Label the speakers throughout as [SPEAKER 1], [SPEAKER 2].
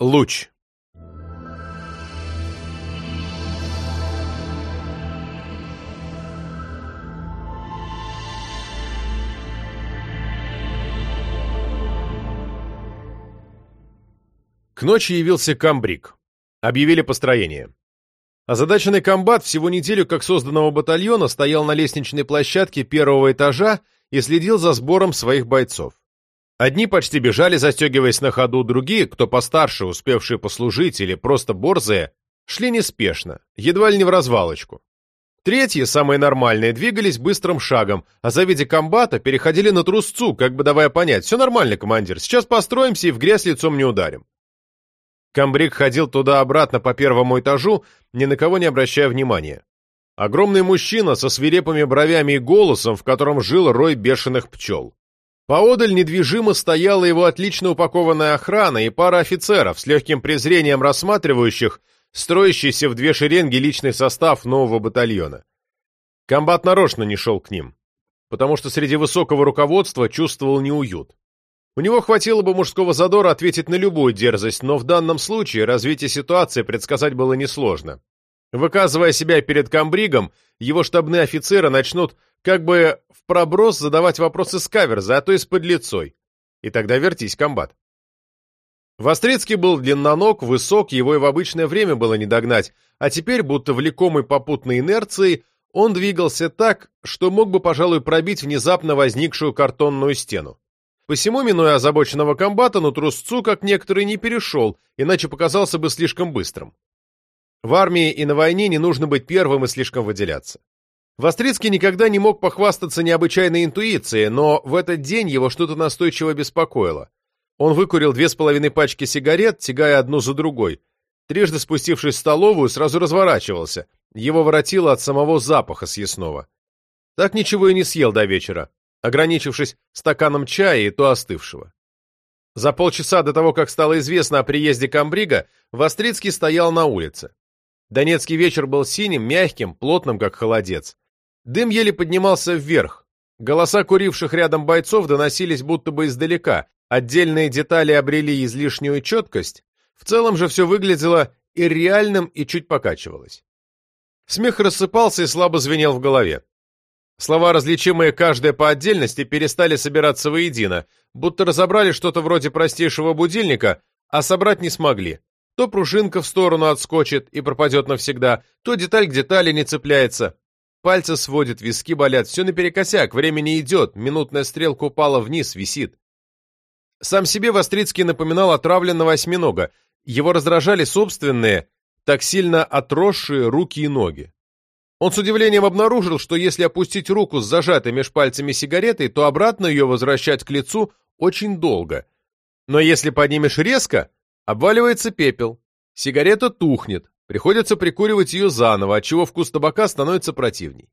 [SPEAKER 1] Луч. К ночи явился камбрик. Объявили построение. Озадаченный комбат всего неделю как созданного батальона стоял на лестничной площадке первого этажа и следил за сбором своих бойцов. Одни почти бежали, застегиваясь на ходу, другие, кто постарше, успевшие послужить или просто борзые, шли неспешно, едва ли не в развалочку. Третьи, самые нормальные, двигались быстрым шагом, а завидя комбата, переходили на трусцу, как бы давая понять, все нормально, командир, сейчас построимся и в грязь лицом не ударим. Камбрик ходил туда-обратно по первому этажу, ни на кого не обращая внимания. Огромный мужчина со свирепыми бровями и голосом, в котором жил рой бешеных пчел. Поодаль недвижимо стояла его отлично упакованная охрана и пара офицеров с легким презрением рассматривающих строящийся в две шеренги личный состав нового батальона. Комбат нарочно не шел к ним, потому что среди высокого руководства чувствовал неуют. У него хватило бы мужского задора ответить на любую дерзость, но в данном случае развитие ситуации предсказать было несложно. Выказывая себя перед комбригом, его штабные офицеры начнут как бы в проброс задавать вопросы с каверза, а то и с подлецой. И тогда вертись, комбат. Вострецкий был длинноног, высок, его и в обычное время было не догнать, а теперь, будто влекомый попутной инерцией, он двигался так, что мог бы, пожалуй, пробить внезапно возникшую картонную стену. Посему, минуя озабоченного комбата, но трусцу, как некоторые, не перешел, иначе показался бы слишком быстрым. В армии и на войне не нужно быть первым и слишком выделяться. Вострицкий никогда не мог похвастаться необычайной интуицией, но в этот день его что-то настойчиво беспокоило. Он выкурил две с половиной пачки сигарет, тягая одну за другой. Трижды спустившись в столовую, сразу разворачивался. Его воротило от самого запаха съестного. Так ничего и не съел до вечера, ограничившись стаканом чая и то остывшего. За полчаса до того, как стало известно о приезде Камбрига, Вострицкий стоял на улице. Донецкий вечер был синим, мягким, плотным, как холодец. Дым еле поднимался вверх. Голоса куривших рядом бойцов доносились будто бы издалека. Отдельные детали обрели излишнюю четкость. В целом же все выглядело и реальным, и чуть покачивалось. Смех рассыпался и слабо звенел в голове. Слова, различимые каждая по отдельности, перестали собираться воедино, будто разобрали что-то вроде простейшего будильника, а собрать не смогли. То пружинка в сторону отскочит и пропадет навсегда, то деталь к детали не цепляется, Пальцы сводят, виски болят, все наперекосяк, время не идет, минутная стрелка упала вниз, висит. Сам себе Вострицкий напоминал отравленного осьминога. Его раздражали собственные, так сильно отросшие руки и ноги. Он с удивлением обнаружил, что если опустить руку с зажатой меж пальцами сигаретой, то обратно ее возвращать к лицу очень долго. Но если поднимешь резко, обваливается пепел, сигарета тухнет, Приходится прикуривать ее заново, отчего вкус табака становится противней.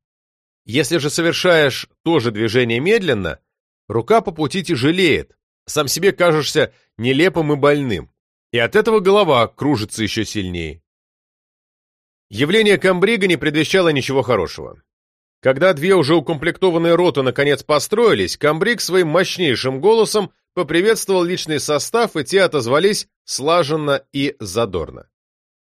[SPEAKER 1] Если же совершаешь то же движение медленно, рука по пути тяжелеет, сам себе кажешься нелепым и больным, и от этого голова кружится еще сильнее. Явление комбрига не предвещало ничего хорошего. Когда две уже укомплектованные роты наконец построились, комбриг своим мощнейшим голосом поприветствовал личный состав, и те отозвались слаженно и задорно.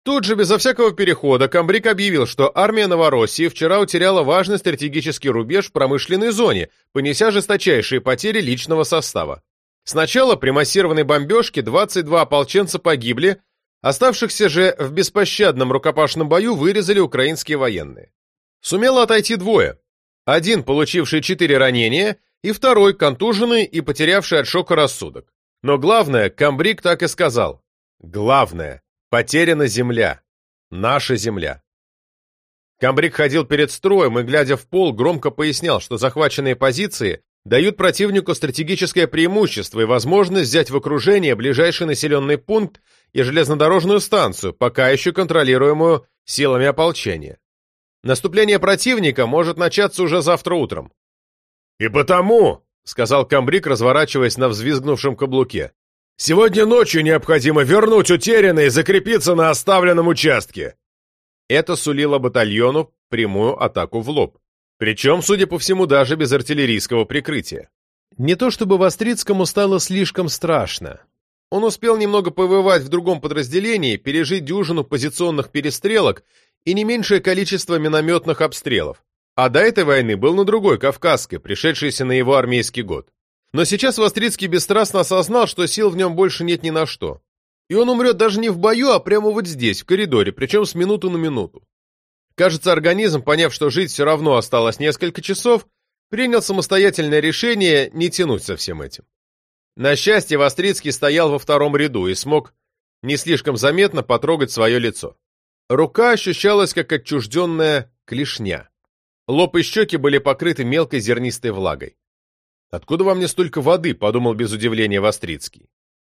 [SPEAKER 1] Тут же, безо всякого перехода, Камбрик объявил, что армия Новороссии вчера утеряла важный стратегический рубеж в промышленной зоне, понеся жесточайшие потери личного состава. Сначала при массированной бомбежке 22 ополченца погибли, оставшихся же в беспощадном рукопашном бою вырезали украинские военные. Сумело отойти двое. Один, получивший четыре ранения, и второй, контуженный и потерявший от шока рассудок. Но главное, Камбрик так и сказал. Главное. Потеряна земля. Наша земля. Камбрик ходил перед строем и, глядя в пол, громко пояснял, что захваченные позиции дают противнику стратегическое преимущество и возможность взять в окружение ближайший населенный пункт и железнодорожную станцию, пока еще контролируемую силами ополчения. Наступление противника может начаться уже завтра утром. «И потому», — сказал Камбрик, разворачиваясь на взвизгнувшем каблуке, Сегодня ночью необходимо вернуть утерянное и закрепиться на оставленном участке. Это сулило батальону прямую атаку в лоб. Причем, судя по всему, даже без артиллерийского прикрытия. Не то чтобы Вострицкому стало слишком страшно. Он успел немного повывать в другом подразделении, пережить дюжину позиционных перестрелок и не меньшее количество минометных обстрелов. А до этой войны был на другой, Кавказской, пришедшейся на его армейский год. Но сейчас Вострицкий бесстрастно осознал, что сил в нем больше нет ни на что. И он умрет даже не в бою, а прямо вот здесь, в коридоре, причем с минуты на минуту. Кажется, организм, поняв, что жить все равно осталось несколько часов, принял самостоятельное решение не тянуть со всем этим. На счастье, Вострицкий стоял во втором ряду и смог не слишком заметно потрогать свое лицо. Рука ощущалась как отчужденная клешня. Лоб и щеки были покрыты мелкой зернистой влагой. «Откуда во мне столько воды?» — подумал без удивления Вострицкий.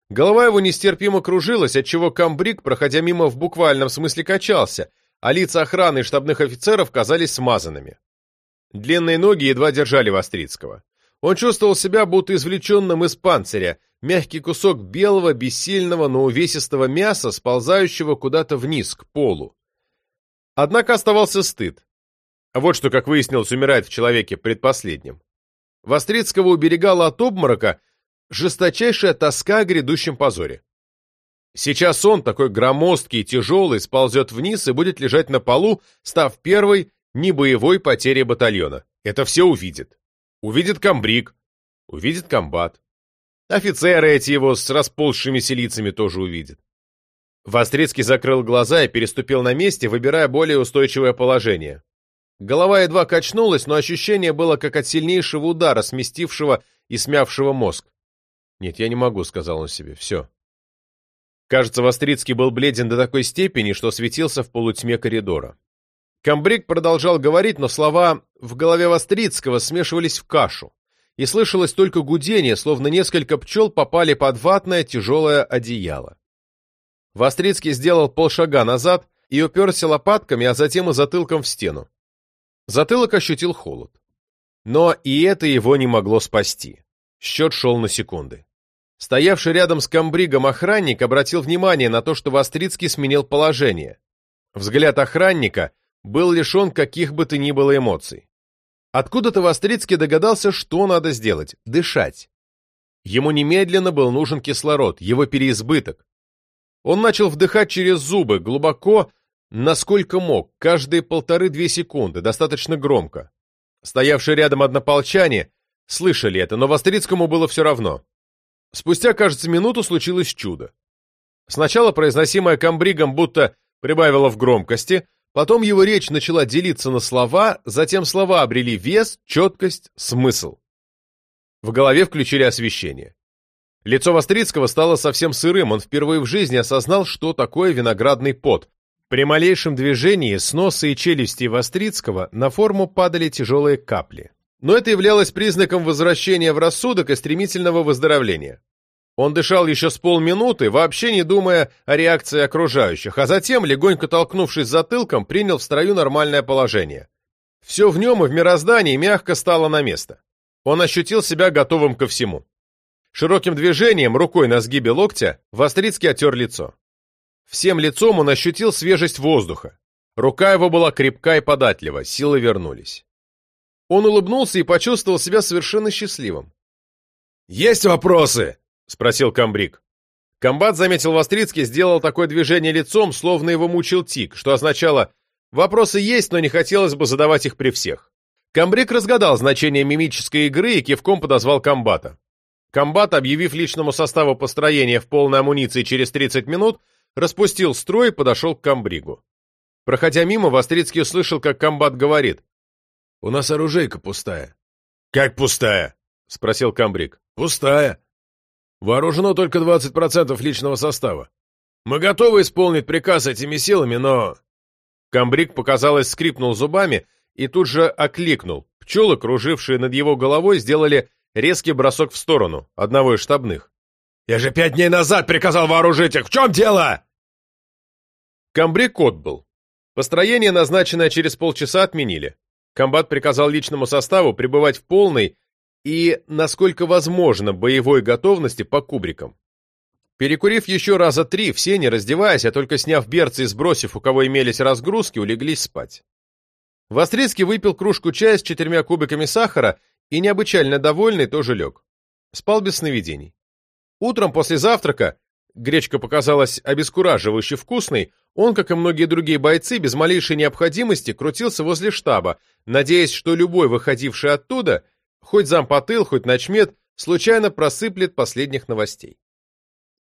[SPEAKER 1] Голова его нестерпимо кружилась, отчего камбрик, проходя мимо в буквальном смысле, качался, а лица охраны и штабных офицеров казались смазанными. Длинные ноги едва держали Вострицкого. Он чувствовал себя будто извлеченным из панциря, мягкий кусок белого, бессильного, но увесистого мяса, сползающего куда-то вниз, к полу. Однако оставался стыд. А вот что, как выяснилось, умирает в человеке предпоследним. Вострицкого уберегала от обморока жесточайшая тоска о грядущем позоре. Сейчас он, такой громоздкий и тяжелый, сползет вниз и будет лежать на полу, став первой небоевой потерей батальона. Это все увидит. Увидит комбриг, увидит комбат. Офицеры эти его с расползшимися лицами тоже увидят. Вострецкий закрыл глаза и переступил на месте, выбирая более устойчивое положение. Голова едва качнулась, но ощущение было как от сильнейшего удара, сместившего и смявшего мозг. «Нет, я не могу», — сказал он себе. «Все». Кажется, Вострицкий был бледен до такой степени, что светился в полутьме коридора. Камбрик продолжал говорить, но слова в голове Вострицкого смешивались в кашу, и слышалось только гудение, словно несколько пчел попали под ватное тяжелое одеяло. Вострицкий сделал полшага назад и уперся лопатками, а затем и затылком в стену. Затылок ощутил холод. Но и это его не могло спасти. Счет шел на секунды. Стоявший рядом с комбригом охранник обратил внимание на то, что Вострицкий сменил положение. Взгляд охранника был лишен каких бы то ни было эмоций. Откуда-то Вострицкий догадался, что надо сделать – дышать. Ему немедленно был нужен кислород, его переизбыток. Он начал вдыхать через зубы, глубоко, насколько мог, каждые полторы-две секунды, достаточно громко. Стоявшие рядом однополчане слышали это, но Вострицкому было все равно. Спустя, кажется, минуту случилось чудо. Сначала произносимое комбригом будто прибавило в громкости, потом его речь начала делиться на слова, затем слова обрели вес, четкость, смысл. В голове включили освещение. Лицо Вострицкого стало совсем сырым, он впервые в жизни осознал, что такое виноградный пот. При малейшем движении с носа и челюсти Вострицкого на форму падали тяжелые капли но это являлось признаком возвращения в рассудок и стремительного выздоровления. Он дышал еще с полминуты, вообще не думая о реакции окружающих, а затем, легонько толкнувшись затылком, принял в строю нормальное положение. Все в нем и в мироздании мягко стало на место. Он ощутил себя готовым ко всему. Широким движением, рукой на сгибе локтя, Вострицкий отер лицо. Всем лицом он ощутил свежесть воздуха. Рука его была крепка и податлива, силы вернулись. Он улыбнулся и почувствовал себя совершенно счастливым.
[SPEAKER 2] «Есть вопросы?» — спросил комбриг.
[SPEAKER 1] Комбат заметил Вострицкий, сделал такое движение лицом, словно его мучил тик, что означало «вопросы есть, но не хотелось бы задавать их при всех». Комбриг разгадал значение мимической игры и кивком подозвал комбата. Комбат, объявив личному составу построения в полной амуниции через 30 минут, распустил строй и подошел к комбригу. Проходя мимо, Вострицкий услышал, как комбат говорит
[SPEAKER 2] у нас оружейка пустая.
[SPEAKER 1] Как пустая? Спросил комбриг.
[SPEAKER 2] Пустая. Вооружено только 20% личного состава. Мы готовы исполнить приказ этими силами, но...
[SPEAKER 1] Комбриг, показалось, скрипнул зубами и тут же окликнул. Пчелы, кружившие над его головой, сделали резкий бросок в сторону, одного из штабных.
[SPEAKER 2] «Я же пять дней назад приказал вооружить их! В чем дело?»
[SPEAKER 1] Комбриг отбыл. Построение, назначенное через полчаса, отменили. Комбат приказал личному составу пребывать в полной и, насколько возможно, боевой готовности по кубрикам. Перекурив еще раза три, все, не раздеваясь, а только сняв берцы и сбросив, у кого имелись разгрузки, улеглись спать. Вострицкий выпил кружку чая с четырьмя кубиками сахара и, необычайно довольный, тоже лег. Спал без сновидений. Утром после завтрака гречка показалась обескураживающе вкусной, он, как и многие другие бойцы, без малейшей необходимости крутился возле штаба, надеясь, что любой, выходивший оттуда, хоть зампотыл, хоть начмет, случайно просыплет последних новостей.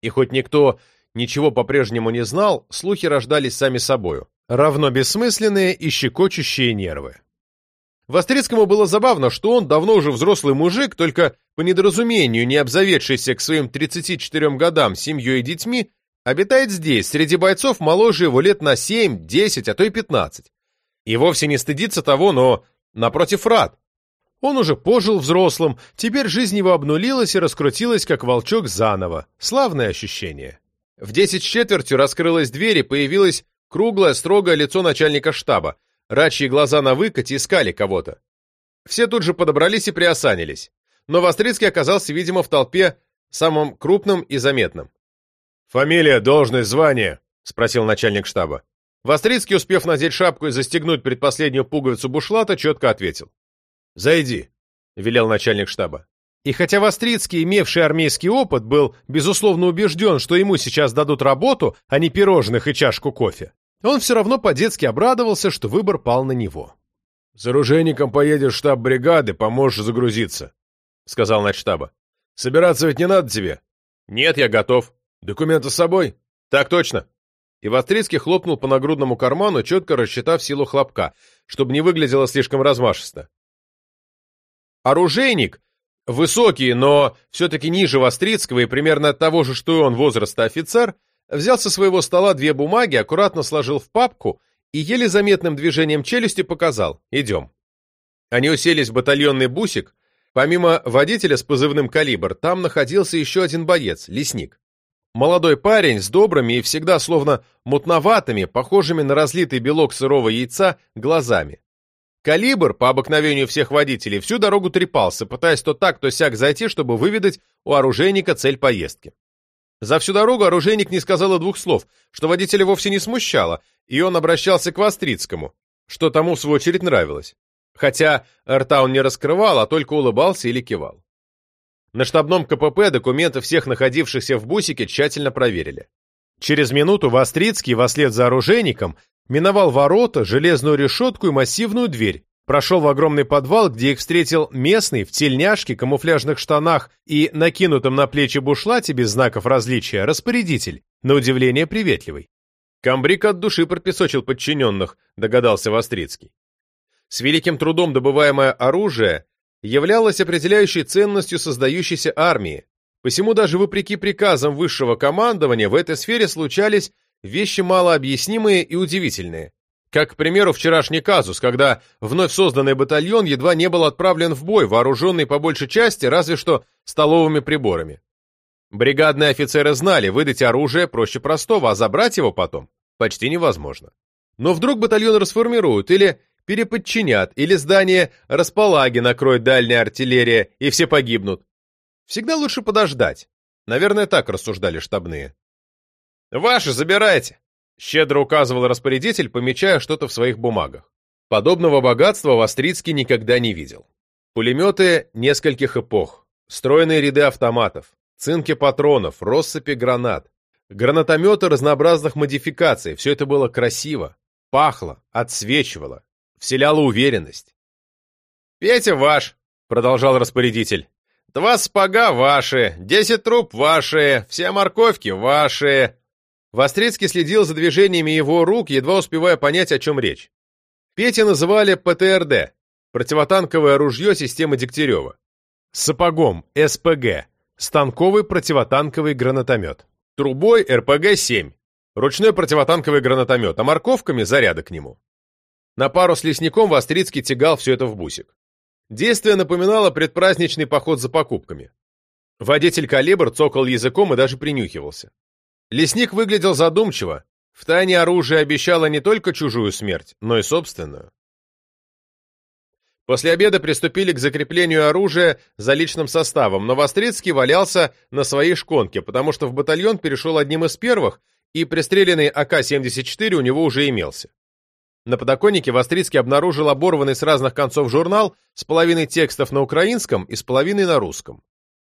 [SPEAKER 1] И хоть никто ничего по-прежнему не знал, слухи рождались сами собою, равно бессмысленные и щекочущие нервы. Вострецкому было забавно, что он давно уже взрослый мужик, только по недоразумению не обзаведшийся к своим 34 годам семьей и детьми, обитает здесь, среди бойцов моложе его лет на 7, 10, а то и 15. И вовсе не стыдится того, но, напротив, рад. Он уже пожил взрослым, теперь жизнь его обнулилась и раскрутилась, как волчок заново. Славное ощущение. В десять с четвертью раскрылась дверь и появилось круглое, строгое лицо начальника штаба. Рачьи глаза на выкате искали кого-то. Все тут же подобрались и приосанились. Но Вострицкий оказался, видимо, в толпе самым крупным и заметным.
[SPEAKER 2] «Фамилия, должность, звание?»
[SPEAKER 1] — спросил начальник штаба. Вострицкий, успев надеть шапку и застегнуть предпоследнюю пуговицу бушлата, четко ответил.
[SPEAKER 2] «Зайди», — велел начальник штаба.
[SPEAKER 1] И хотя Вострицкий, имевший армейский опыт, был, безусловно, убежден, что ему сейчас дадут работу, а не пирожных и чашку кофе, он все равно по-детски обрадовался, что выбор пал на него.
[SPEAKER 2] «С оружейником поедешь в штаб бригады, поможешь загрузиться», — сказал начштаба. «Собираться ведь не надо тебе?»
[SPEAKER 1] «Нет, я готов».
[SPEAKER 2] «Документы с собой?»
[SPEAKER 1] «Так точно». И Вострицкий хлопнул по нагрудному карману, четко рассчитав силу хлопка, чтобы не выглядело слишком размашисто. Оружейник, высокий, но все-таки ниже Вострицкого и примерно того же, что и он возраста офицер, взял со своего стола две бумаги, аккуратно сложил в папку и еле заметным движением челюсти показал «Идем». Они уселись в батальонный бусик. Помимо водителя с позывным «Калибр», там находился еще один боец, лесник. Молодой парень с добрыми и всегда словно мутноватыми, похожими на разлитый белок сырого яйца, глазами. Калибр, по обыкновению всех водителей, всю дорогу трепался, пытаясь то так, то сяк зайти, чтобы выведать у оружейника цель поездки. За всю дорогу оружейник не сказал и двух слов, что водителя вовсе не смущало, и он обращался к Вострицкому, что тому в свою очередь нравилось. Хотя рта он не раскрывал, а только улыбался или кивал. На штабном КПП документы всех находившихся в бусике тщательно проверили. Через минуту Вострицкий, вслед за оружейником, миновал ворота, железную решетку и массивную дверь, Прошел в огромный подвал, где их встретил местный в тельняшке, камуфляжных штанах и накинутом на плечи бушлате без знаков различия распорядитель, на удивление приветливый. Камбрик от души пропесочил подчиненных, догадался Вострицкий. С великим трудом добываемое оружие являлось определяющей ценностью создающейся армии, посему даже вопреки приказам высшего командования в этой сфере случались вещи малообъяснимые и удивительные. Как, к примеру, вчерашний казус, когда вновь созданный батальон едва не был отправлен в бой, вооруженный по большей части разве что столовыми приборами. Бригадные офицеры знали, выдать оружие проще простого, а забрать его потом почти невозможно. Но вдруг батальон расформируют или переподчинят, или здание располаги накроет дальняя артиллерия, и все погибнут. Всегда лучше подождать. Наверное, так рассуждали штабные. «Ваши забирайте!» Щедро указывал распорядитель, помечая что-то в своих бумагах. Подобного богатства Вострицкий никогда не видел. Пулеметы нескольких эпох, стройные ряды автоматов, цинки патронов, россыпи гранат, гранатометы разнообразных модификаций, все это было красиво, пахло, отсвечивало, вселяло уверенность. «Петя ваш», — продолжал распорядитель. «Два спага ваши, десять труб ваши, все морковки ваши, Вострецкий следил за движениями его рук, едва успевая понять, о чем речь. Петя называли ПТРД – противотанковое ружье системы Дегтярева. Сапогом – СПГ – станковый противотанковый гранатомет. Трубой – РПГ-7 – ручной противотанковый гранатомет, а морковками – заряды к нему. На пару с лесником Вострицкий тягал все это в бусик. Действие напоминало предпраздничный поход за покупками. Водитель «Калибр» цокал языком и даже принюхивался. Лесник выглядел задумчиво. В тайне оружие обещало не только чужую смерть, но и собственную. После обеда приступили к закреплению оружия за личным составом, но Вострицкий валялся на своей шконке, потому что в батальон перешел одним из первых, и пристреленный АК-74 у него уже имелся. На подоконнике Вострицкий обнаружил оборванный с разных концов журнал с половиной текстов на украинском и с половиной на русском.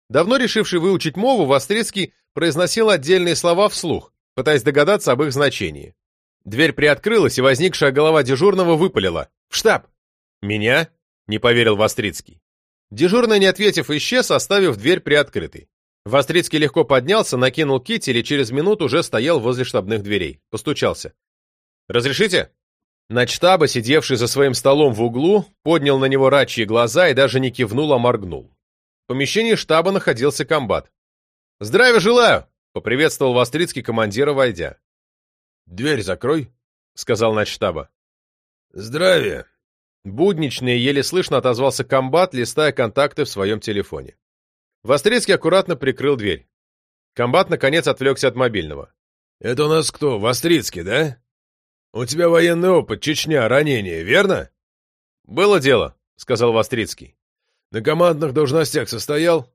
[SPEAKER 1] Давно решивший выучить мову, Вострецкий произносил отдельные слова вслух, пытаясь догадаться об их значении. Дверь приоткрылась, и возникшая голова дежурного выпалила. «В штаб!» «Меня?» — не поверил Вострицкий. Дежурный, не ответив, исчез, оставив дверь приоткрытой. Вострицкий легко поднялся, накинул китель и через минуту уже стоял возле штабных дверей. Постучался. «Разрешите?» Начтаба, сидевший за своим столом в углу, поднял на него рачьи глаза и даже не кивнул, а моргнул. В помещении штаба находился комбат. «Здравия желаю!» — поприветствовал Вострицкий командира, войдя.
[SPEAKER 2] «Дверь закрой», — сказал начштаба.
[SPEAKER 1] «Здравия!» Буднично и еле слышно отозвался комбат, листая контакты в своем телефоне. Вострецкий аккуратно прикрыл дверь. Комбат, наконец, отвлекся от мобильного.
[SPEAKER 2] «Это у нас кто, Вострицкий, да? У тебя военный опыт, Чечня, ранение, верно?»
[SPEAKER 1] «Было дело», — сказал Вострицкий.
[SPEAKER 2] «На командных должностях состоял?»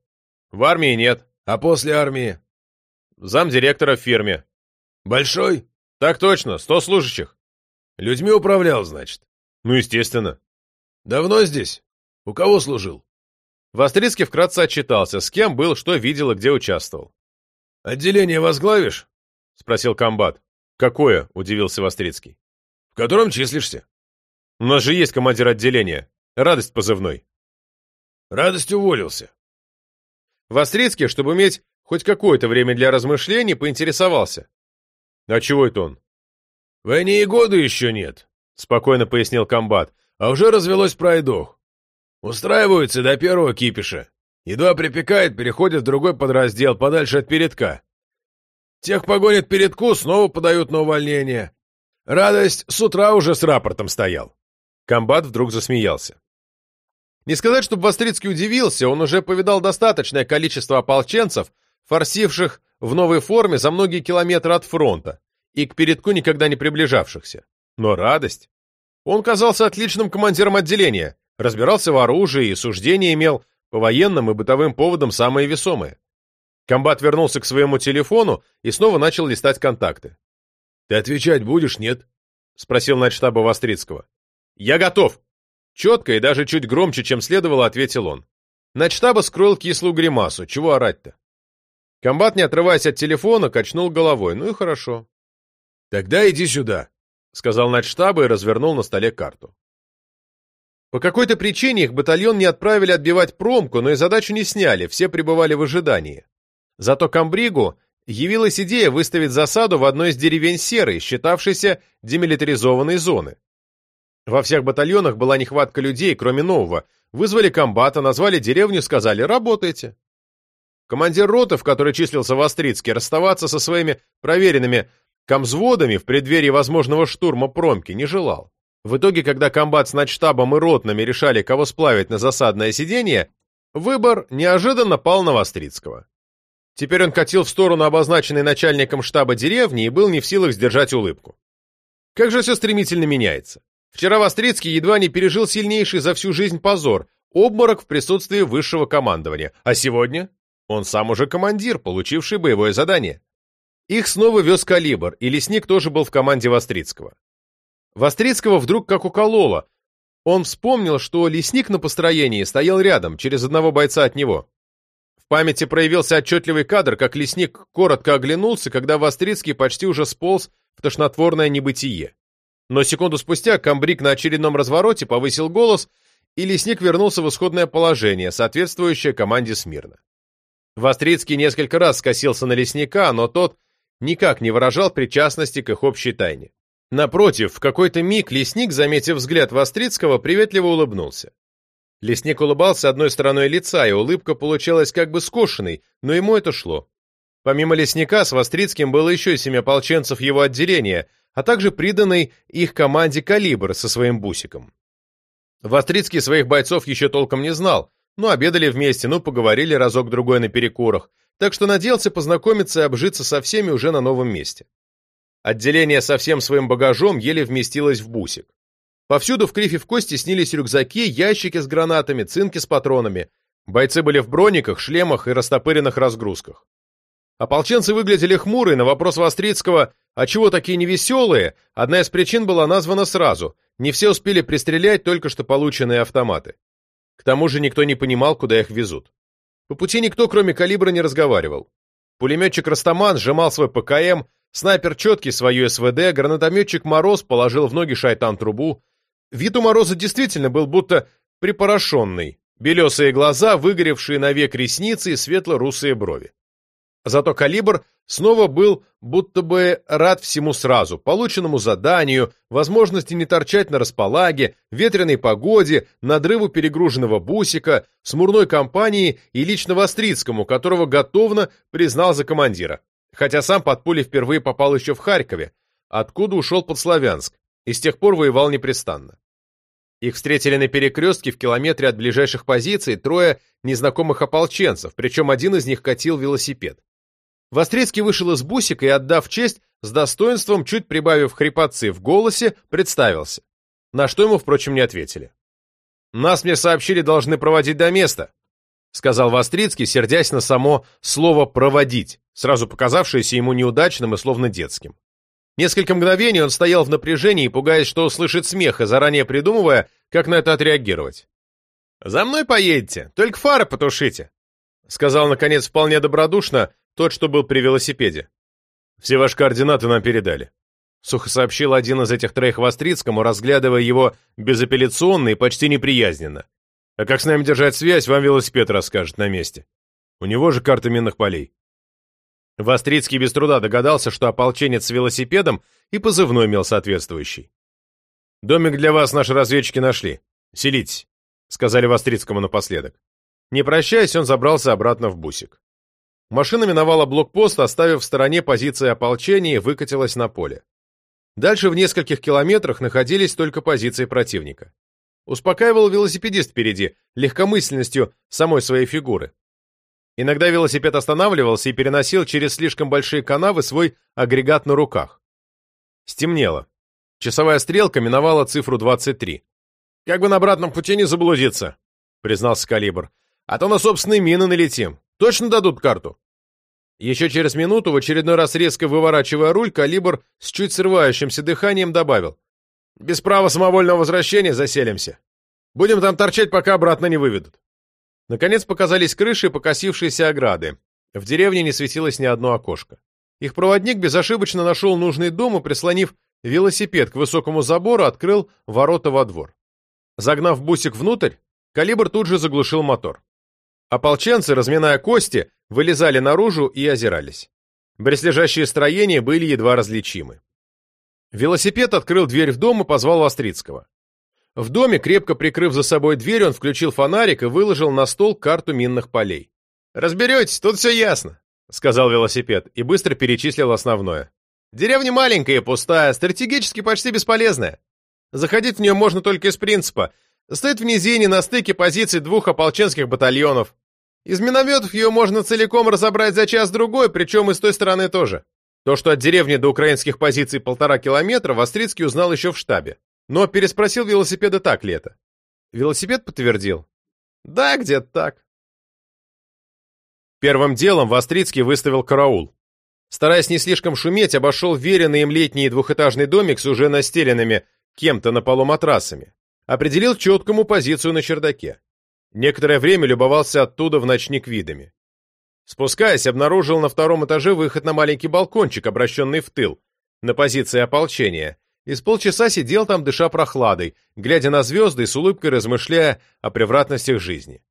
[SPEAKER 1] «В армии нет».
[SPEAKER 2] «А после армии?»
[SPEAKER 1] «Замдиректора в фирме».
[SPEAKER 2] «Большой?»
[SPEAKER 1] «Так точно, сто служащих».
[SPEAKER 2] «Людьми управлял, значит?»
[SPEAKER 1] «Ну, естественно».
[SPEAKER 2] «Давно здесь? У кого служил?»
[SPEAKER 1] Вострицкий вкратце отчитался, с кем был, что видел и где участвовал.
[SPEAKER 2] «Отделение возглавишь?»
[SPEAKER 1] — спросил комбат. «Какое?» — удивился Вострицкий.
[SPEAKER 2] «В котором числишься?»
[SPEAKER 1] «У нас же есть командир отделения. Радость позывной».
[SPEAKER 2] «Радость уволился».
[SPEAKER 1] Вострицкий, чтобы иметь хоть какое-то время для размышлений, поинтересовался. «А чего это он?»
[SPEAKER 2] «Войне и года еще нет», — спокойно пояснил комбат, «а уже развелось пройдох. Устраиваются до первого кипиша. Едва припекает, переходят в другой подраздел, подальше от передка. Тех погонят передку, снова подают на увольнение. Радость с утра уже с рапортом стоял.
[SPEAKER 1] Комбат вдруг засмеялся. Не сказать, чтобы Вострицкий удивился, он уже повидал достаточное количество ополченцев, форсивших в новой форме за многие километры от фронта и к передку никогда не приближавшихся. Но радость. Он казался отличным командиром отделения, разбирался в оружии и суждения имел по военным и бытовым поводам самые весомые. Комбат вернулся к своему телефону и снова начал листать контакты.
[SPEAKER 2] «Ты отвечать будешь, нет?»
[SPEAKER 1] — спросил начштаба Вострицкого. «Я готов!» Четко и даже чуть громче, чем следовало, ответил он. Начштаба скроил кислую гримасу. Чего орать-то? Комбат, не отрываясь от телефона, качнул головой. Ну и хорошо.
[SPEAKER 2] «Тогда иди сюда», — сказал начштаба и развернул на столе карту.
[SPEAKER 1] По какой-то причине их батальон не отправили отбивать промку, но и задачу не сняли, все пребывали в ожидании. Зато Камбригу явилась идея выставить засаду в одной из деревень Серой, считавшейся демилитаризованной зоны. Во всех батальонах была нехватка людей, кроме нового. Вызвали комбата, назвали деревню, сказали «работайте». Командир роты, в которой числился Вострицкий, расставаться со своими проверенными комзводами в преддверии возможного штурма промки не желал. В итоге, когда комбат с начштабом и ротными решали, кого сплавить на засадное сиденье, выбор неожиданно пал на Вострицкого. Теперь он катил в сторону обозначенной начальником штаба деревни и был не в силах сдержать улыбку. Как же все стремительно меняется. Вчера Вострицкий едва не пережил сильнейший за всю жизнь позор, обморок в присутствии высшего командования. А сегодня он сам уже командир, получивший боевое задание. Их снова вез калибр, и лесник тоже был в команде Вострицкого. Вострицкого вдруг как укололо. Он вспомнил, что лесник на построении стоял рядом, через одного бойца от него. В памяти проявился отчетливый кадр, как лесник коротко оглянулся, когда Вострицкий почти уже сполз в тошнотворное небытие. Но секунду спустя комбриг на очередном развороте повысил голос, и лесник вернулся в исходное положение, соответствующее команде смирно. Вострицкий несколько раз скосился на лесника, но тот никак не выражал причастности к их общей тайне. Напротив, в какой-то миг лесник, заметив взгляд Вострицкого, приветливо улыбнулся. Лесник улыбался одной стороной лица, и улыбка получалась как бы скошенной, но ему это шло. Помимо лесника, с Вострицким было еще семь ополченцев его отделения, а также приданный их команде «Калибр» со своим бусиком. Вострицкий своих бойцов еще толком не знал, но обедали вместе, ну, поговорили разок-другой на перекурах, так что надеялся познакомиться и обжиться со всеми уже на новом месте. Отделение со всем своим багажом еле вместилось в бусик. Повсюду в крифе в кости снились рюкзаки, ящики с гранатами, цинки с патронами. Бойцы были в брониках, шлемах и растопыренных разгрузках. Ополченцы выглядели хмурые, на вопрос Вострицкого «А чего такие невеселые?» одна из причин была названа сразу. Не все успели пристрелять только что полученные автоматы. К тому же никто не понимал, куда их везут. По пути никто, кроме калибра, не разговаривал. Пулеметчик Растаман сжимал свой ПКМ, снайпер Четкий свою СВД, гранатометчик Мороз положил в ноги шайтан трубу. Вид у Мороза действительно был будто припорошенный. Белесые глаза, выгоревшие навек ресницы и светло-русые брови. Зато калибр снова был будто бы рад всему сразу, полученному заданию, возможности не торчать на располаге, ветреной погоде, надрыву перегруженного бусика, смурной компании и лично Вострицкому, которого готовно признал за командира. Хотя сам под пули впервые попал еще в Харькове, откуда ушел под Славянск, и с тех пор воевал непрестанно. Их встретили на перекрестке в километре от ближайших позиций трое незнакомых ополченцев, причем один из них катил велосипед. Вострецкий вышел из бусика и, отдав честь, с достоинством, чуть прибавив хрипотцы в голосе, представился. На что ему, впрочем, не ответили. «Нас, мне сообщили, должны проводить до места», — сказал Вострицкий, сердясь на само слово «проводить», сразу показавшееся ему неудачным и словно детским. Несколько мгновений он стоял в напряжении, пугаясь, что услышит смех, и заранее придумывая, как на это отреагировать. «За мной поедете, только фары потушите», — сказал, наконец, вполне добродушно, тот, что был при велосипеде. «Все ваши координаты нам передали», — сухо сообщил один из этих троих Вострицкому, разглядывая его безапелляционно и почти неприязненно. «А как с нами держать связь, вам велосипед расскажет на месте. У него же карта минных полей». Вострицкий без труда догадался, что ополченец с велосипедом и позывной имел соответствующий. «Домик для вас наши разведчики нашли. Селитесь», — сказали Вострицкому напоследок. Не прощаясь, он забрался обратно в бусик. Машина миновала блокпост, оставив в стороне позиции ополчения и выкатилась на поле. Дальше в нескольких километрах находились только позиции противника. Успокаивал велосипедист впереди, легкомысленностью самой своей фигуры. Иногда велосипед останавливался и переносил через слишком большие канавы свой агрегат на руках. Стемнело. Часовая стрелка миновала цифру 23. «Как бы на обратном пути не заблудиться», — признался Калибр. «А то на собственные мины налетим. Точно дадут карту?» Еще через минуту, в очередной раз резко выворачивая руль, калибр с чуть срывающимся дыханием добавил. «Без права самовольного возвращения заселимся. Будем там торчать, пока обратно не выведут». Наконец показались крыши и покосившиеся ограды. В деревне не светилось ни одно окошко. Их проводник безошибочно нашел нужный дом и, прислонив велосипед к высокому забору, открыл ворота во двор. Загнав бусик внутрь, калибр тут же заглушил мотор. Ополченцы, разминая кости, вылезали наружу и озирались. Близлежащие строения были едва различимы. Велосипед открыл дверь в дом и позвал Вострицкого. В доме, крепко прикрыв за собой дверь, он включил фонарик и выложил на стол карту минных полей. «Разберетесь, тут все ясно», — сказал велосипед и быстро перечислил основное. «Деревня маленькая и пустая, стратегически почти бесполезная. Заходить в нее можно только из принципа. Стоит в низине на стыке позиций двух ополченских батальонов. Из минометов ее можно целиком разобрать за час-другой, причем и с той стороны тоже. То, что от деревни до украинских позиций полтора километра, Вострицкий узнал еще в штабе. Но переспросил велосипеда так ли это. Велосипед подтвердил. Да, где-то так. Первым делом Вострицкий выставил караул. Стараясь не слишком шуметь, обошел веренный им летний двухэтажный домик с уже настеленными кем-то на полу матрасами. Определил четкому позицию на чердаке. Некоторое время любовался оттуда в ночник видами. Спускаясь, обнаружил на втором этаже выход на маленький балкончик, обращенный в тыл, на позиции ополчения, и с полчаса сидел там, дыша прохладой, глядя на звезды и с улыбкой размышляя о превратностях жизни.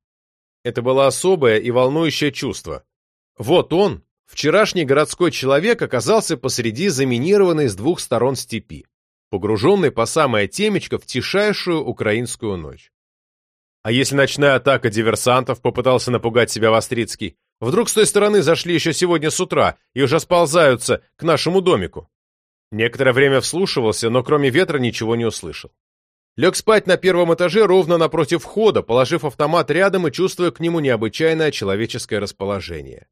[SPEAKER 1] Это было особое и волнующее чувство. Вот он, вчерашний городской человек, оказался посреди заминированной с двух сторон степи, погруженный по самое темечко в тишайшую украинскую ночь. А если ночная атака диверсантов попытался напугать себя Вострицкий? Вдруг с той стороны зашли еще сегодня с утра и уже сползаются к нашему домику? Некоторое время вслушивался, но кроме ветра ничего не услышал. Лег спать на первом этаже ровно напротив входа, положив автомат рядом и чувствуя к нему необычайное человеческое расположение.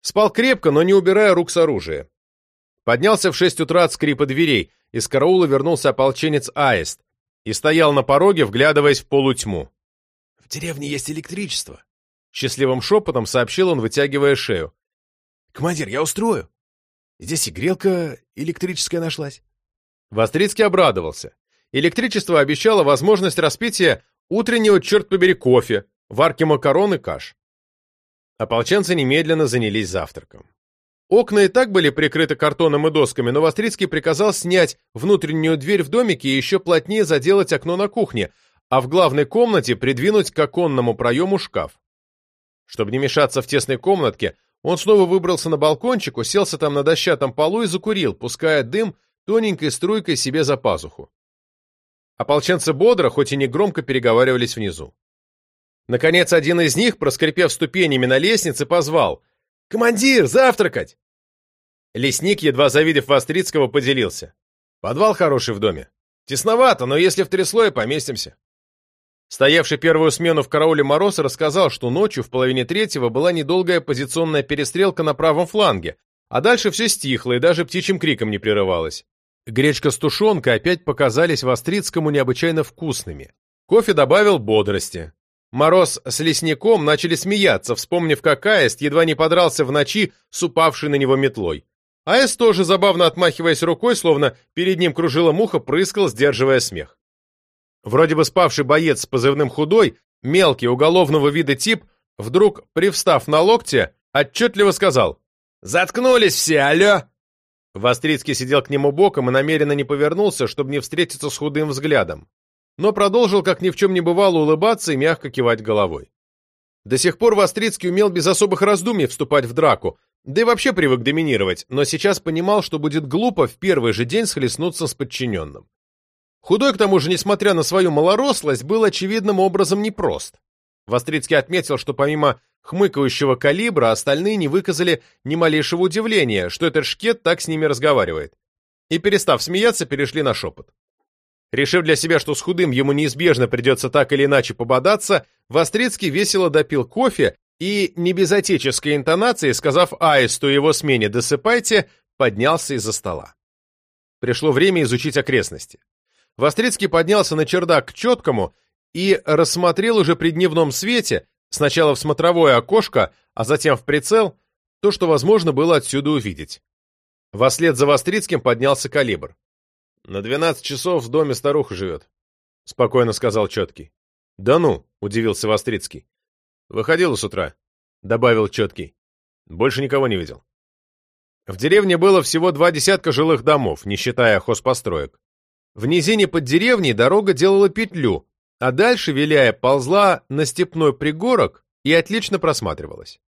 [SPEAKER 1] Спал крепко, но не убирая рук с оружия. Поднялся в шесть утра от скрипа дверей, из караула вернулся ополченец Аист, и стоял на пороге, вглядываясь в полутьму. «В деревне есть электричество», — счастливым шепотом сообщил он, вытягивая шею. «Командир, я устрою. Здесь и грелка электрическая нашлась». Вострицкий обрадовался. Электричество обещало возможность распития утреннего, черт побери, кофе, варки макарон и каш. Ополченцы немедленно занялись завтраком. Окна и так были прикрыты картоном и досками, но Вострицкий приказал снять внутреннюю дверь в домике и еще плотнее заделать окно на кухне, а в главной комнате придвинуть к оконному проему шкаф. Чтобы не мешаться в тесной комнатке, он снова выбрался на балкончик, уселся там на дощатом полу и закурил, пуская дым тоненькой струйкой себе за пазуху. Ополченцы бодро, хоть и не громко, переговаривались внизу. Наконец, один из них, проскрипев ступенями на лестнице, позвал «Командир, завтракать!» Лесник, едва завидев Вострицкого, поделился. «Подвал хороший в доме. Тесновато, но если в три слоя поместимся». Стоявший первую смену в карауле Мороз рассказал, что ночью в половине третьего была недолгая позиционная перестрелка на правом фланге, а дальше все стихло и даже птичьим криком не прерывалось. Гречка с тушенкой опять показались Вострицкому необычайно вкусными. Кофе добавил бодрости. Мороз с лесником начали смеяться, вспомнив, как Аист едва не подрался в ночи с упавшей на него метлой. Аист тоже, забавно отмахиваясь рукой, словно перед ним кружила муха, прыскал, сдерживая смех. Вроде бы спавший боец с позывным «Худой», мелкий, уголовного вида тип, вдруг, привстав на локте, отчетливо сказал «Заткнулись все, алло!» Вострицкий сидел к нему боком и намеренно не повернулся, чтобы не встретиться с худым взглядом, но продолжил, как ни в чем не бывало, улыбаться и мягко кивать головой. До сих пор Вострицкий умел без особых раздумий вступать в драку, да и вообще привык доминировать, но сейчас понимал, что будет глупо в первый же день схлестнуться с подчиненным. Худой, к тому же, несмотря на свою малорослость, был очевидным образом непрост. Вострицкий отметил, что помимо хмыкающего калибра остальные не выказали ни малейшего удивления, что этот шкет так с ними разговаривает. И, перестав смеяться, перешли на шепот. Решив для себя, что с худым ему неизбежно придется так или иначе пободаться, Вострицкий весело допил кофе и, не без отеческой интонации, сказав Аисту его смене «досыпайте», поднялся из-за стола. Пришло время изучить окрестности. Вострицкий поднялся на чердак к четкому и рассмотрел уже при дневном свете, сначала в смотровое окошко, а затем в прицел, то, что возможно было отсюда увидеть. Вослед за Вострицким поднялся калибр. «На двенадцать часов в доме старуха живет», — спокойно сказал Четкий. «Да ну», — удивился Вострицкий. «Выходила с утра», — добавил Четкий. «Больше никого не видел». В деревне было всего два десятка жилых домов, не считая хозпостроек. В низине под деревней дорога делала петлю, а дальше, виляя, ползла на степной пригорок и отлично просматривалась.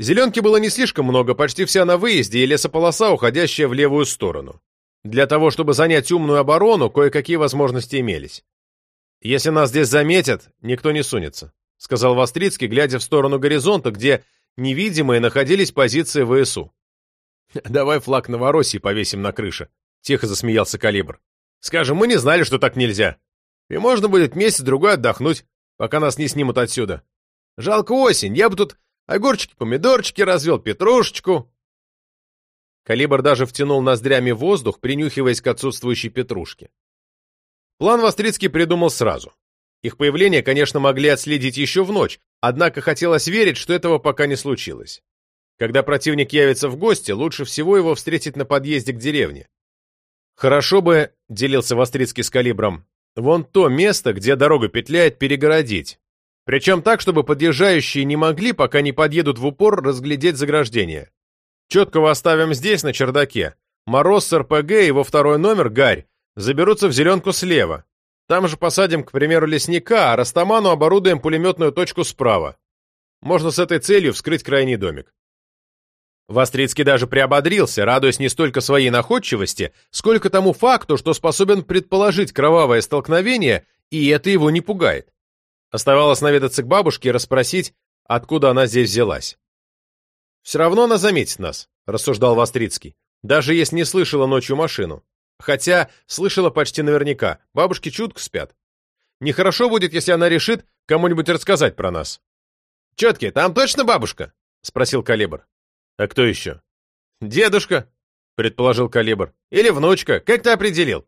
[SPEAKER 1] Зеленки было не слишком много, почти вся на выезде и лесополоса, уходящая в левую сторону. Для того, чтобы занять умную оборону, кое-какие возможности имелись. «Если нас здесь заметят, никто не сунется», — сказал Вострицкий, глядя в сторону горизонта, где невидимые находились позиции ВСУ. «Давай флаг Новороссии повесим на крыше», — тихо засмеялся Калибр. Скажем, мы не знали, что так нельзя. И можно будет месяц-другой отдохнуть, пока нас не снимут отсюда. Жалко осень, я бы тут огурчики-помидорчики развел, петрушечку. Калибр даже втянул ноздрями воздух, принюхиваясь к отсутствующей петрушке. План Вострицкий придумал сразу. Их появление, конечно, могли отследить еще в ночь, однако хотелось верить, что этого пока не случилось. Когда противник явится в гости, лучше всего его встретить на подъезде к деревне. Хорошо бы, делился Вострицкий с калибром, вон то место, где дорога петляет, перегородить. Причем так, чтобы подъезжающие не могли, пока не подъедут в упор, разглядеть заграждение. Четкого оставим здесь, на чердаке. Мороз с РПГ и его второй номер, Гарь, заберутся в зеленку слева. Там же посадим, к примеру, лесника, а Растаману оборудуем пулеметную точку справа. Можно с этой целью вскрыть крайний домик. Вострицкий даже приободрился, радуясь не столько своей находчивости, сколько тому факту, что способен предположить кровавое столкновение, и это его не пугает. Оставалось наведаться к бабушке и расспросить, откуда она здесь взялась. «Все равно она заметит нас», — рассуждал Вострицкий, «даже если не слышала ночью машину. Хотя слышала почти наверняка, бабушки чутко спят. Нехорошо будет, если она решит кому-нибудь рассказать про нас». «Четкий, там точно бабушка?» — спросил Калибр. «А кто еще?» «Дедушка», — предположил Калибр. «Или внучка. Как ты определил?»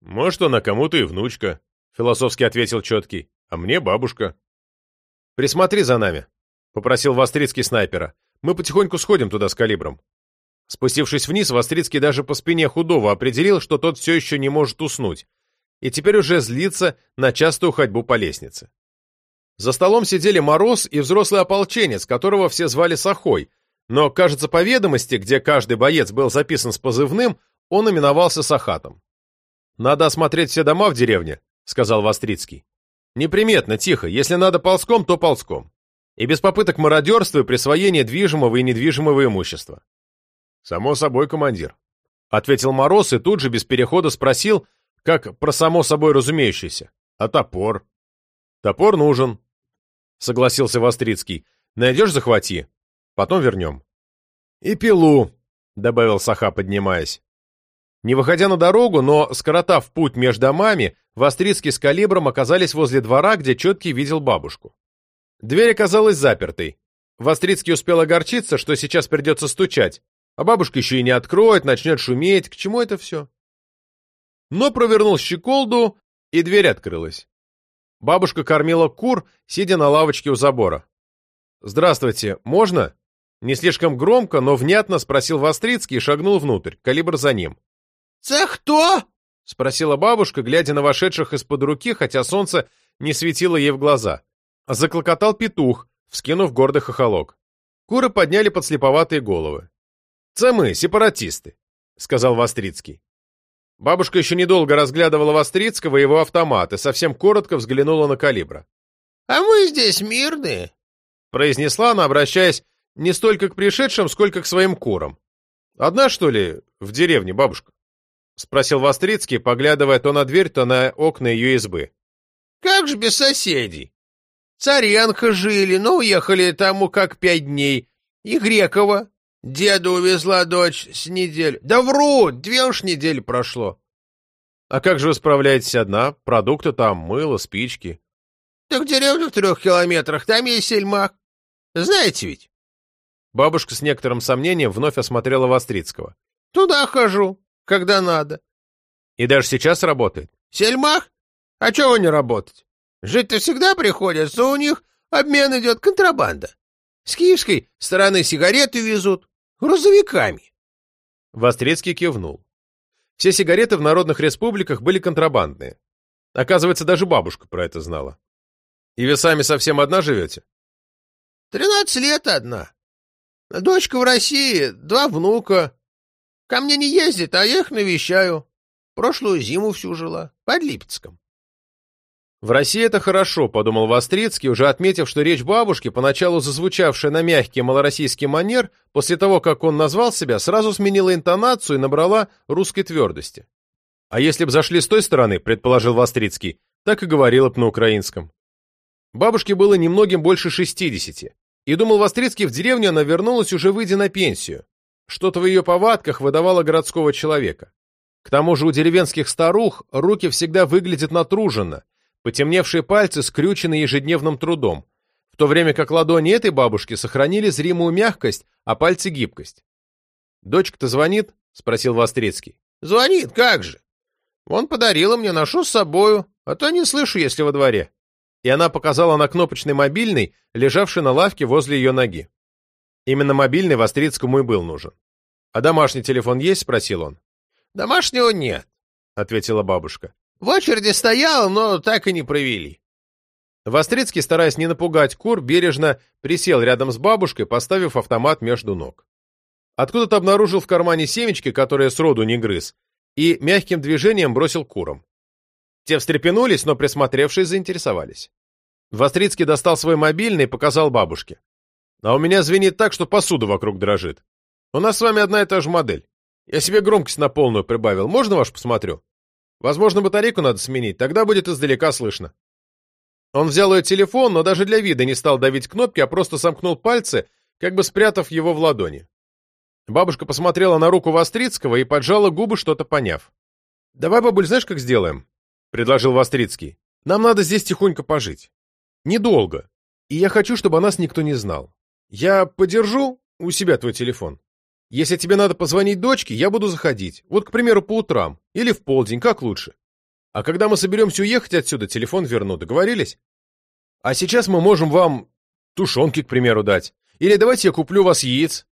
[SPEAKER 1] «Может, она кому-то и внучка», — философски ответил Четкий. «А мне бабушка». «Присмотри за нами», — попросил Вострицкий снайпера. «Мы потихоньку сходим туда с Калибром». Спустившись вниз, Вострицкий даже по спине худого определил, что тот все еще не может уснуть, и теперь уже злится на частую ходьбу по лестнице. За столом сидели Мороз и взрослый ополченец, которого все звали Сахой, но, кажется, по ведомости, где каждый боец был записан с позывным, он именовался Сахатом. «Надо осмотреть все дома в деревне», — сказал Вострицкий. «Неприметно, тихо. Если надо ползком, то ползком. И без попыток мародерства и присвоения движимого и недвижимого имущества». «Само собой, командир», — ответил Мороз и тут же без перехода спросил, как про само собой разумеющееся. «А топор?» «Топор нужен», — согласился Вострицкий. «Найдешь, захвати. Потом вернем». «И пилу», — добавил Саха, поднимаясь. Не выходя на дорогу, но скоротав путь между домами, Вострицкий с калибром оказались возле двора, где Четкий видел бабушку. Дверь оказалась запертой. Вострицкий успел огорчиться, что сейчас придется стучать, а бабушка еще и не откроет, начнет шуметь. К чему это все? Но провернул щеколду, и дверь открылась. Бабушка кормила кур, сидя на лавочке у забора. «Здравствуйте, можно?» Не слишком громко, но внятно спросил Вострицкий и шагнул внутрь, калибр за ним.
[SPEAKER 3] «Це кто?»
[SPEAKER 1] — спросила бабушка, глядя на вошедших из-под руки, хотя солнце не светило ей в глаза. Заклокотал петух, вскинув гордый хохолок. Куры подняли подслеповатые головы. «Це мы, сепаратисты», — сказал Вострицкий. Бабушка еще недолго разглядывала Вострицкого и его автомат и совсем коротко взглянула на калибра.
[SPEAKER 3] «А мы здесь мирные», —
[SPEAKER 1] произнесла она, обращаясь не столько к пришедшим, сколько к своим курам. «Одна, что ли, в деревне, бабушка?» — спросил Вострицкий, поглядывая то на дверь, то на окна ее избы.
[SPEAKER 3] «Как же без соседей? Царенко жили, но уехали тому как пять дней. И Грекова. Деда увезла дочь с недель. Да вру, две уж недели прошло».
[SPEAKER 1] «А как же вы справляетесь одна? Продукты там, мыло, спички».
[SPEAKER 3] «Так деревня в трех километрах, там есть сельмак. Знаете ведь?»
[SPEAKER 1] Бабушка с некоторым сомнением вновь осмотрела Вострицкого.
[SPEAKER 3] «Туда хожу, когда надо».
[SPEAKER 1] «И даже сейчас работает?»
[SPEAKER 3] «Сельмах? А чего не работать? Жить-то всегда приходится, у них обмен идет контрабанда. С киевской стороны сигареты везут, грузовиками».
[SPEAKER 1] Вострецкий кивнул. Все сигареты в народных республиках были контрабандные. Оказывается, даже бабушка про это знала. И вы сами совсем одна живете?
[SPEAKER 3] Тринадцать лет одна. Дочка в России, два внука. Ко мне не ездит, а я их навещаю. Прошлую зиму всю жила, под Липецком.
[SPEAKER 1] В России это хорошо, подумал Вострицкий, уже отметив, что речь бабушки, поначалу зазвучавшая на мягкий малороссийский манер, после того, как он назвал себя, сразу сменила интонацию и набрала русской твердости. А если б зашли с той стороны, предположил Вострицкий, так и говорила б на украинском. Бабушке было немногим больше шестидесяти. И думал Вострицкий, в деревню она вернулась, уже выйдя на пенсию. Что-то в ее повадках выдавало городского человека. К тому же у деревенских старух руки всегда выглядят натруженно, потемневшие пальцы скрючены ежедневным трудом, в то время как ладони этой бабушки сохранили зримую мягкость, а пальцы гибкость. «Дочка-то звонит?» — спросил Вострецкий.
[SPEAKER 3] «Звонит, как же! Он подарила мне, ношу с собою, а то не слышу, если во дворе» и она показала на кнопочный мобильный, лежавший на лавке возле ее ноги. Именно мобильный Вострицкому и был нужен. «А домашний телефон есть?» — спросил он. «Домашнего нет», — ответила бабушка. «В очереди стоял, но так и не провели».
[SPEAKER 1] Вострицкий, стараясь не напугать кур, бережно присел рядом с бабушкой, поставив автомат между ног. Откуда-то обнаружил в кармане семечки, которые сроду не грыз, и мягким движением бросил курам. Те встрепенулись, но, присмотревшись, заинтересовались. Вострицкий достал свой мобильный и показал бабушке. «А у меня звенит так, что посуда вокруг дрожит. У нас с вами одна и та же модель. Я себе громкость на полную прибавил. Можно ваш посмотрю? Возможно, батарейку надо сменить, тогда будет издалека слышно». Он взял ее телефон, но даже для вида не стал давить кнопки, а просто сомкнул пальцы, как бы спрятав его в ладони. Бабушка посмотрела на руку Вострицкого и поджала губы, что-то поняв. «Давай, бабуль, знаешь, как сделаем?» — предложил Вострицкий. «Нам надо здесь тихонько пожить. Недолго. И я хочу, чтобы о нас никто не знал. Я подержу у себя твой телефон. Если тебе надо позвонить дочке, я буду заходить. Вот, к примеру, по утрам. Или в полдень, как лучше. А когда мы соберемся уехать отсюда, телефон верну. Договорились? А сейчас мы можем вам тушенки, к примеру, дать. Или давайте я куплю вас яиц.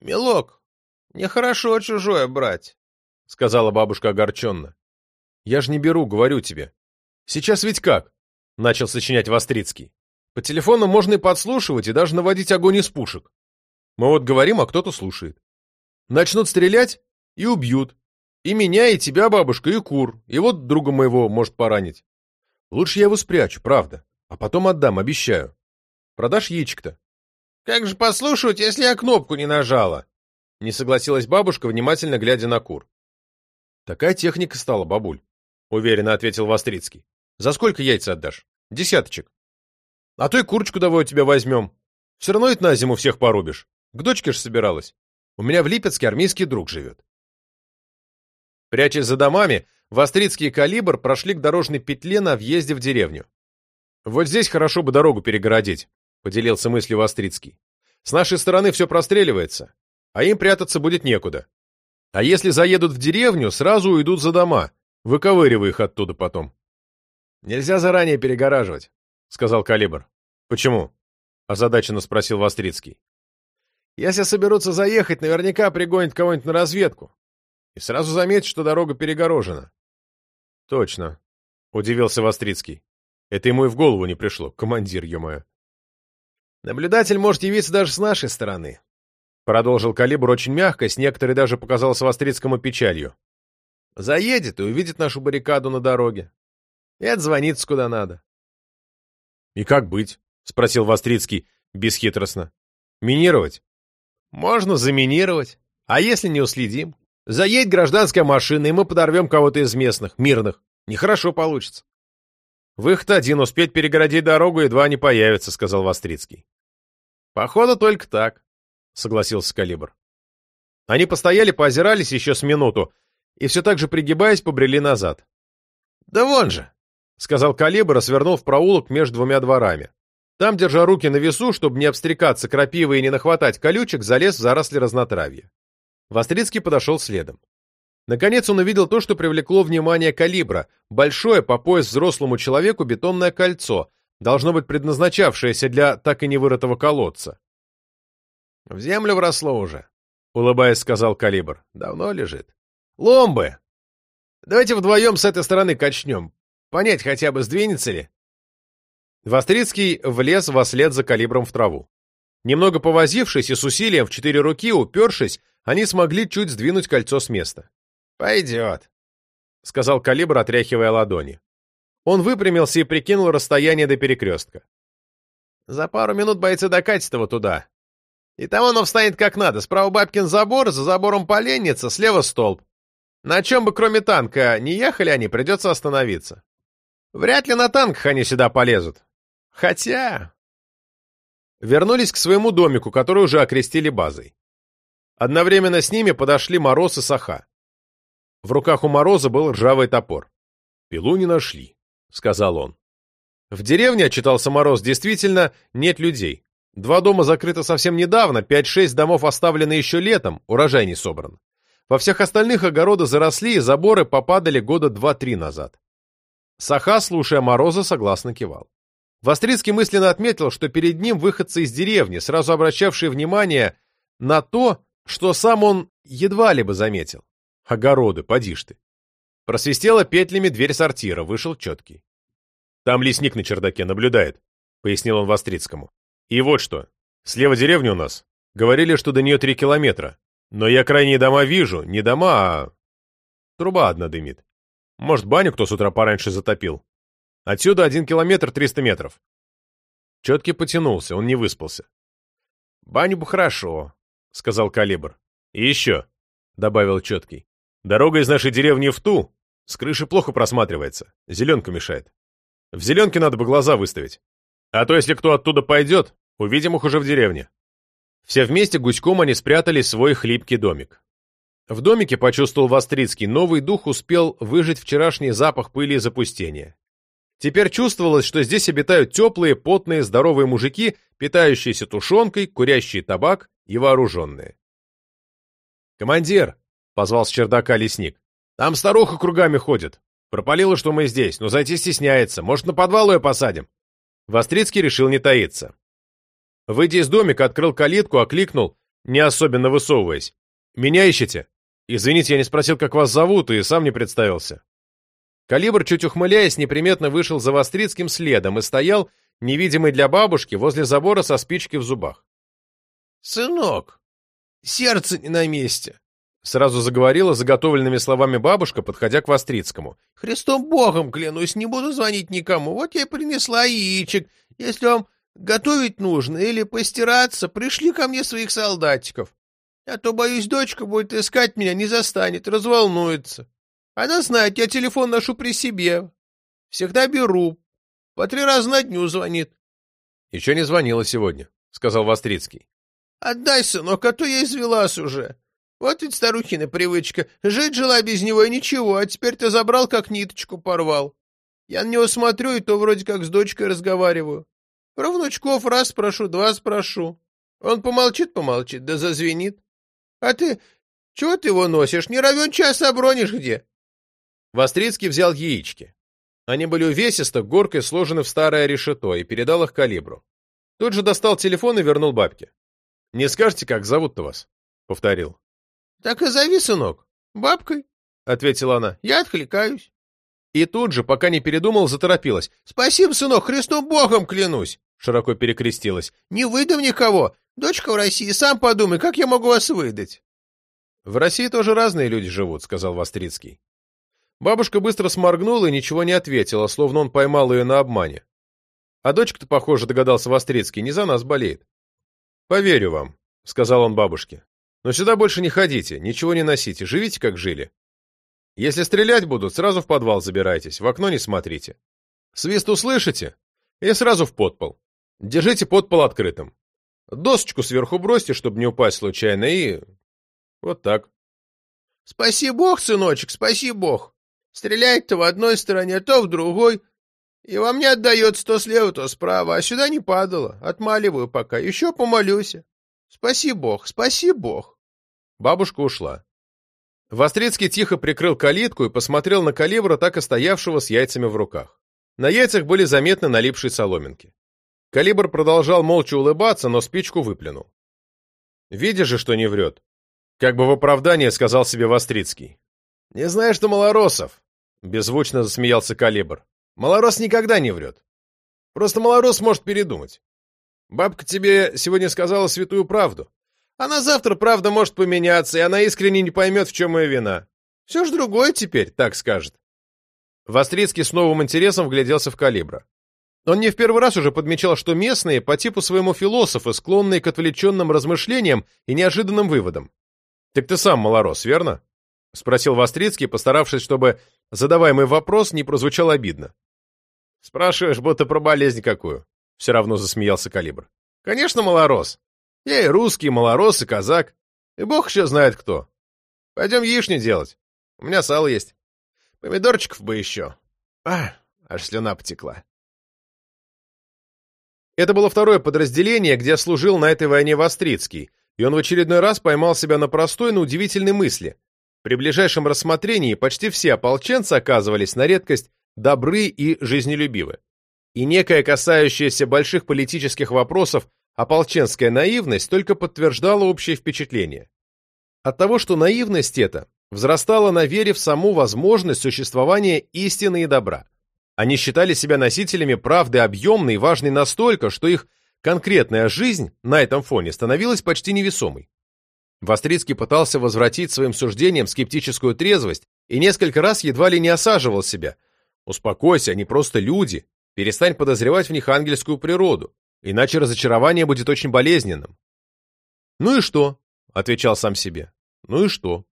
[SPEAKER 3] Милок, нехорошо чужое брать, — сказала бабушка огорченно.
[SPEAKER 1] Я же не беру, говорю тебе. Сейчас ведь как? — начал сочинять Вострицкий. По телефону можно и подслушивать, и даже наводить огонь из пушек. Мы вот говорим, а кто-то слушает. Начнут стрелять и убьют. И меня, и тебя, бабушка, и кур. И вот друга моего может поранить. Лучше я его спрячу, правда. А потом отдам, обещаю. Продашь яичек-то?
[SPEAKER 3] Как же послушать, если я кнопку не нажала?
[SPEAKER 1] Не согласилась бабушка, внимательно глядя на кур. Такая техника стала, бабуль. Уверенно ответил Вострицкий. За сколько яйца отдашь? Десяточек. А то и курочку давай у тебя возьмем. Все равно это на зиму всех порубишь. К дочке ж собиралась. У меня в Липецке армейский друг живет. Прячась за домами, Вострицкий и Калибр прошли к дорожной петле на въезде в деревню. «Вот здесь хорошо бы дорогу перегородить», — поделился мыслью Вострицкий. «С нашей стороны все простреливается, а им прятаться будет некуда. А если заедут в деревню, сразу уйдут за дома, выковыривая их оттуда потом». «Нельзя заранее перегораживать», — сказал Калибр. «Почему?» — озадаченно спросил Вострицкий. «Если соберутся заехать, наверняка пригонят кого-нибудь на разведку. И сразу заметят, что дорога перегорожена». «Точно», — удивился Вострицкий. Это ему и в голову не пришло, командир, ё-моё. «Наблюдатель может явиться даже с нашей стороны», — продолжил Калибр очень мягко, с некоторой даже показался Вострицкому печалью. «Заедет и увидит нашу баррикаду на дороге. И отзвонится куда надо». «И как быть?» — спросил Вострицкий бесхитростно. «Минировать?» «Можно заминировать. А если не уследим? Заедет гражданская машина, и мы подорвем кого-то из местных, мирных. Нехорошо получится». «Выход один — успеть перегородить дорогу, едва не появится», — сказал Вострицкий. «Походу, только так», — согласился Калибр. Они постояли, поозирались еще с минуту, и все так же, пригибаясь, побрели назад. «Да вон же!» — сказал Калибр, свернув проулок между двумя дворами. Там, держа руки на весу, чтобы не обстрекаться крапивой и не нахватать колючек, залез в заросли разнотравья. Вострицкий подошел следом. Наконец он увидел то, что привлекло внимание калибра. Большое, по пояс взрослому человеку, бетонное кольцо, должно быть предназначавшееся для так и не вырытого колодца. «В землю вросло уже», — улыбаясь, сказал калибр. «Давно лежит». «Ломбы! Давайте вдвоем с этой стороны качнем. Понять хотя бы, сдвинется ли». Вострицкий влез во след за калибром в траву. Немного повозившись и с усилием в четыре руки, упершись, они смогли чуть сдвинуть кольцо с места. «Пойдет», — сказал Калибр, отряхивая ладони. Он выпрямился и прикинул расстояние до перекрестка. «За пару минут бойцы докатят его туда. И там оно встанет как надо. Справа бабкин забор, за забором поленница, слева столб. На чем бы кроме танка не ехали они, придется остановиться. Вряд ли на танках они сюда полезут. Хотя...» Вернулись к своему домику, который уже окрестили базой. Одновременно с ними подошли Мороз и Саха. В руках у Мороза был ржавый топор. «Пилу не нашли», — сказал он. В деревне, отчитался Мороз, действительно нет людей. Два дома закрыты совсем недавно, пять-шесть домов оставлены еще летом, урожай не собран. Во всех остальных огороды заросли и заборы попадали года два-три назад. Саха, слушая Мороза, согласно кивал. Вострицкий мысленно отметил, что перед ним выходцы из деревни, сразу обращавшие внимание на то, что сам он едва ли бы заметил. Огороды, поди ж ты. Просвистела петлями дверь сортира, вышел четкий. Там лесник на чердаке наблюдает, пояснил он Вострицкому. И вот что. Слева деревня у нас. Говорили, что до нее три километра. Но я крайние дома вижу. Не дома, а... Труба одна дымит. Может, баню кто с утра пораньше затопил. Отсюда один километр триста метров. Четкий потянулся, он не выспался. «Баню бы хорошо», — сказал Калибр. «И еще», — добавил Четкий. Дорога из нашей деревни в ту с крыши плохо просматривается, зеленка мешает. В зеленке надо бы глаза выставить. А то, если кто оттуда пойдет, увидим их уже в деревне. Все вместе гуськом они спрятали свой хлипкий домик. В домике, почувствовал Вострицкий, новый дух успел выжить вчерашний запах пыли и запустения. Теперь чувствовалось, что здесь обитают теплые, потные, здоровые мужики, питающиеся тушенкой, курящие табак и вооруженные. «Командир!» — позвал с чердака лесник. «Там старуха кругами ходит. Пропалила, что мы здесь, но зайти стесняется. Может, на подвал ее посадим?» Вострицкий решил не таиться. Выйдя из домика, открыл калитку, окликнул, не особенно высовываясь. «Меня ищете?» «Извините, я не спросил, как вас зовут, и сам не представился». Калибр, чуть ухмыляясь, неприметно вышел за Вострицким следом и стоял, невидимый для бабушки, возле забора со спичкой в зубах.
[SPEAKER 3] «Сынок, сердце не на месте», —
[SPEAKER 1] сразу заговорила заготовленными словами бабушка, подходя к Вострицкому.
[SPEAKER 3] «Христом Богом клянусь, не буду звонить никому. Вот я и принесла яичек. Если вам готовить нужно или постираться, пришли ко мне своих солдатиков. А то, боюсь, дочка будет искать меня, не застанет, разволнуется. Она знает, я телефон ношу при себе. Всегда беру. По три раза на дню звонит.
[SPEAKER 1] — Еще не звонила сегодня, — сказал Вострицкий.
[SPEAKER 3] — Отдай, сынок, а то я извелась уже. Вот ведь старухина привычка. Жить жила без него и ничего, а теперь ты забрал, как ниточку порвал. Я на него смотрю, и то вроде как с дочкой разговариваю. Про внучков раз спрошу, два спрошу. Он помолчит-помолчит, да зазвенит. А ты чего ты его носишь? Не равен час обронишь где?
[SPEAKER 1] Вострицкий взял яички. Они были увесисто, горкой сложены в старое решето, и передал их калибру. Тут же достал телефон и вернул бабке. «Не скажете, как зовут-то вас?» — повторил.
[SPEAKER 3] «Так и зови, сынок. Бабкой», — ответила она. «Я откликаюсь».
[SPEAKER 1] И тут же, пока не передумал, заторопилась.
[SPEAKER 3] «Спасибо, сынок, Христом Богом клянусь!»
[SPEAKER 1] Широко перекрестилась.
[SPEAKER 3] «Не выдам никого. Дочка в России, сам подумай, как я могу вас выдать?»
[SPEAKER 1] «В России тоже разные люди живут», — сказал Вострицкий. Бабушка быстро сморгнула и ничего не ответила, словно он поймал ее на обмане. А дочка-то, похоже, догадался Вострицкий, не за нас болеет. «Поверю вам», — сказал он бабушке. «Но сюда больше не ходите, ничего не носите, живите, как жили. Если стрелять будут, сразу в подвал забирайтесь, в окно не смотрите. Свист услышите? И сразу в подпол. Держите подпол открытым. Досочку сверху бросьте, чтобы не упасть случайно, и... Вот так.
[SPEAKER 3] Спаси бог, сыночек, спаси бог. Стреляет-то в одной стороне, то в другой. И во мне отдается то слева, то справа, а сюда не падало. Отмаливаю пока. Еще помолюсь. Спаси бог, спаси бог.
[SPEAKER 1] Бабушка ушла. Вострецкий тихо прикрыл калитку и посмотрел на калибра, так и стоявшего с яйцами в руках. На яйцах были заметны налипшие соломинки. Калибр продолжал молча улыбаться, но спичку выплюнул. «Видишь же, что не врет!» Как бы в оправдание сказал себе Вострицкий. «Не знаешь, что Малоросов!» Беззвучно засмеялся Калибр. «Малорос никогда не врет. Просто Малорос может передумать. Бабка тебе сегодня сказала святую правду. Она завтра, правда, может поменяться, и она искренне не поймет, в чем ее вина. Все ж другое теперь, так скажет. Вострицкий с новым интересом вгляделся в калибра. Он не в первый раз уже подмечал, что местные по типу своему философы, склонные к отвлеченным размышлениям и неожиданным выводам. «Так ты сам малорос, верно?» — спросил Вострицкий, постаравшись, чтобы задаваемый вопрос не прозвучал обидно. «Спрашиваешь, будто про болезнь какую?» — все равно засмеялся Калибр. «Конечно, малорос. Я и русский, и малорос, и казак. И бог еще знает кто. Пойдем яичню делать. У меня сало есть. Помидорчиков бы еще. А, аж слюна потекла. Это было второе подразделение, где служил на этой войне Вострицкий, и он в очередной раз поймал себя на простой, но удивительной мысли. При ближайшем рассмотрении почти все ополченцы оказывались на редкость добры и жизнелюбивы. И некая касающаяся больших политических вопросов Ополченская наивность только подтверждала общее впечатление. От того, что наивность эта взрастала на вере в саму возможность существования истины и добра. Они считали себя носителями правды объемной и важной настолько, что их конкретная жизнь на этом фоне становилась почти невесомой. Вострицкий пытался возвратить своим суждениям скептическую трезвость и несколько раз едва ли не осаживал себя. «Успокойся, они просто люди. Перестань подозревать в них ангельскую природу. Иначе разочарование будет очень болезненным. «Ну и что?» — отвечал сам себе. «Ну и что?»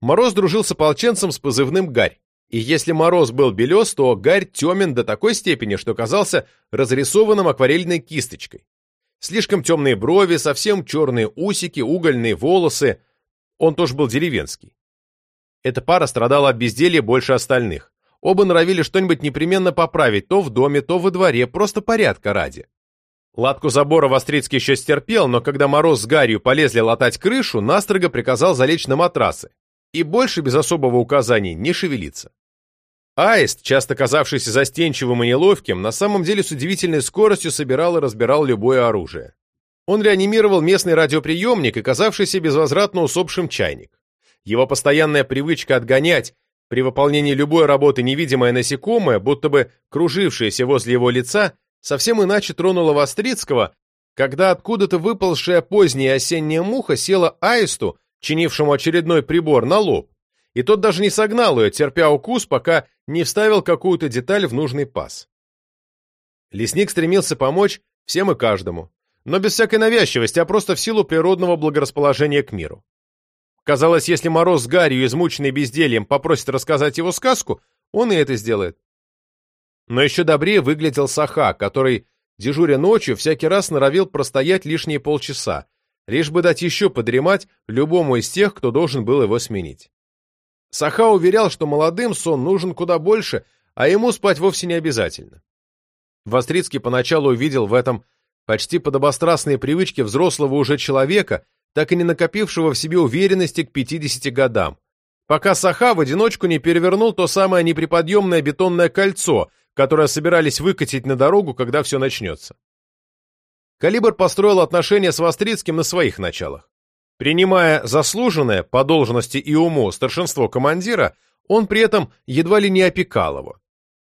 [SPEAKER 1] Мороз дружил с ополченцем с позывным «Гарь». И если Мороз был белес, то Гарь темен до такой степени, что казался разрисованным акварельной кисточкой. Слишком темные брови, совсем черные усики, угольные волосы. Он тоже был деревенский. Эта пара страдала от безделья больше остальных. Оба норовили что-нибудь непременно поправить, то в доме, то во дворе, просто порядка ради. Латку забора Вострицкий еще стерпел, но когда Мороз с Гарью полезли латать крышу, настрого приказал залечь на матрасы. И больше без особого указания не шевелиться. Аист, часто казавшийся застенчивым и неловким, на самом деле с удивительной скоростью собирал и разбирал любое оружие. Он реанимировал местный радиоприемник и казавшийся безвозвратно усопшим чайник. Его постоянная привычка отгонять, при выполнении любой работы невидимое насекомое, будто бы кружившееся возле его лица,
[SPEAKER 3] совсем иначе тронула Вострицкого, когда откуда-то выползшая поздняя осенняя муха села аисту, чинившему очередной прибор, на лоб, и тот даже не согнал ее, терпя укус, пока не вставил какую-то деталь в нужный паз. Лесник стремился помочь всем и каждому, но без всякой навязчивости, а просто в силу природного благорасположения к миру. Казалось, если Мороз с Гарью, измученный бездельем, попросит рассказать его сказку, он и это сделает. Но еще добрее выглядел Саха, который, дежуря ночью, всякий раз норовил простоять лишние полчаса, лишь бы дать еще подремать любому из тех, кто должен был его сменить. Саха уверял, что молодым сон нужен куда больше, а ему спать вовсе не обязательно. Вострицкий поначалу увидел в этом почти подобострастные привычки взрослого уже человека, так и не накопившего в себе уверенности к 50 годам, пока Саха в одиночку не перевернул то самое неприподъемное бетонное кольцо, которое собирались выкатить на дорогу, когда все начнется. Калибр построил отношения с Вострицким на своих началах. Принимая заслуженное по должности и уму старшинство командира, он при этом едва ли не опекал его.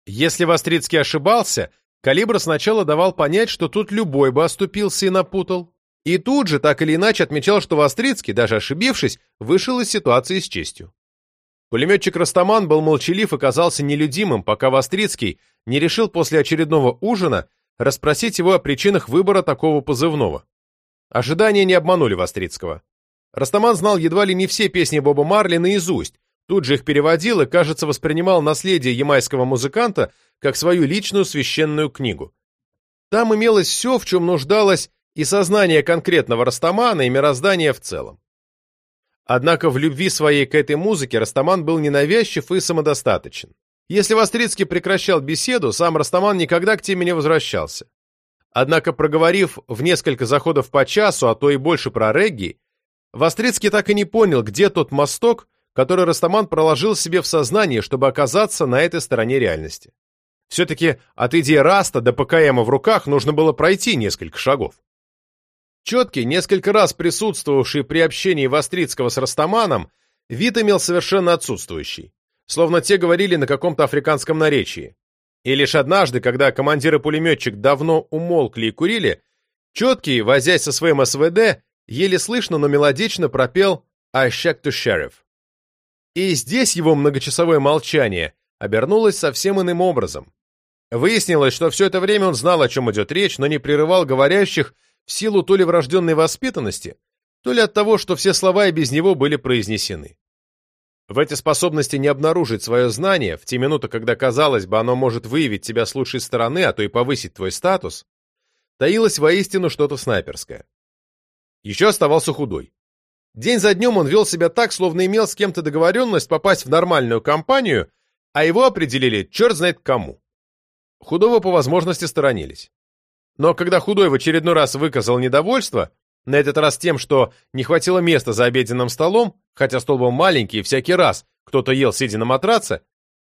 [SPEAKER 3] Если Вострицкий ошибался, Калибр сначала давал понять, что тут любой бы оступился и напутал, и тут же так или иначе отмечал, что Вострицкий, даже ошибившись, вышел из ситуации с честью. Пулеметчик Растаман был молчалив и казался нелюдимым, пока Вострицкий не решил после очередного ужина расспросить его о причинах выбора такого позывного. Ожидания не обманули Вострицкого. Растаман знал едва ли не все песни Боба Марли наизусть, тут же их переводил и, кажется, воспринимал наследие ямайского музыканта как свою личную священную книгу. Там имелось все, в чем нуждалось и сознание конкретного Растамана, и мироздание в целом. Однако в любви своей к этой музыке Растаман был ненавязчив и самодостаточен. Если Вострицкий прекращал беседу, сам Растаман никогда к теме не возвращался. Однако, проговорив в несколько заходов по часу, а то и больше про регги, Вострицкий так и не понял, где тот мосток, который Растаман проложил себе в сознании, чтобы оказаться на этой стороне реальности. Все-таки от идеи Раста до ПКМа в руках нужно было пройти несколько шагов. Четкий, несколько раз присутствовавший при общении Вострицкого с Растаманом, вид имел совершенно отсутствующий, словно те говорили на каком-то африканском наречии. И лишь однажды, когда командир и пулеметчик давно умолкли и курили, Четкий, возясь со своим СВД, еле слышно, но мелодично пропел «I check to sheriff». И здесь его многочасовое молчание обернулось совсем иным образом. Выяснилось, что все это время он знал, о чем идет речь, но не прерывал говорящих в силу то ли врожденной воспитанности, то ли от того, что все слова и без него были произнесены. В эти способности не обнаружить свое знание, в те минуты, когда, казалось бы, оно может выявить тебя с лучшей стороны, а то и повысить твой статус, таилось воистину что-то снайперское. Еще оставался худой. День за днем он вел себя так, словно имел с кем-то договоренность попасть в нормальную компанию, а его определили черт знает кому. Худого по возможности сторонились. Но когда Худой в очередной раз выказал недовольство, на этот раз тем, что не хватило места за обеденным столом, хотя стол был маленький и всякий раз кто-то ел, сидя на матраце,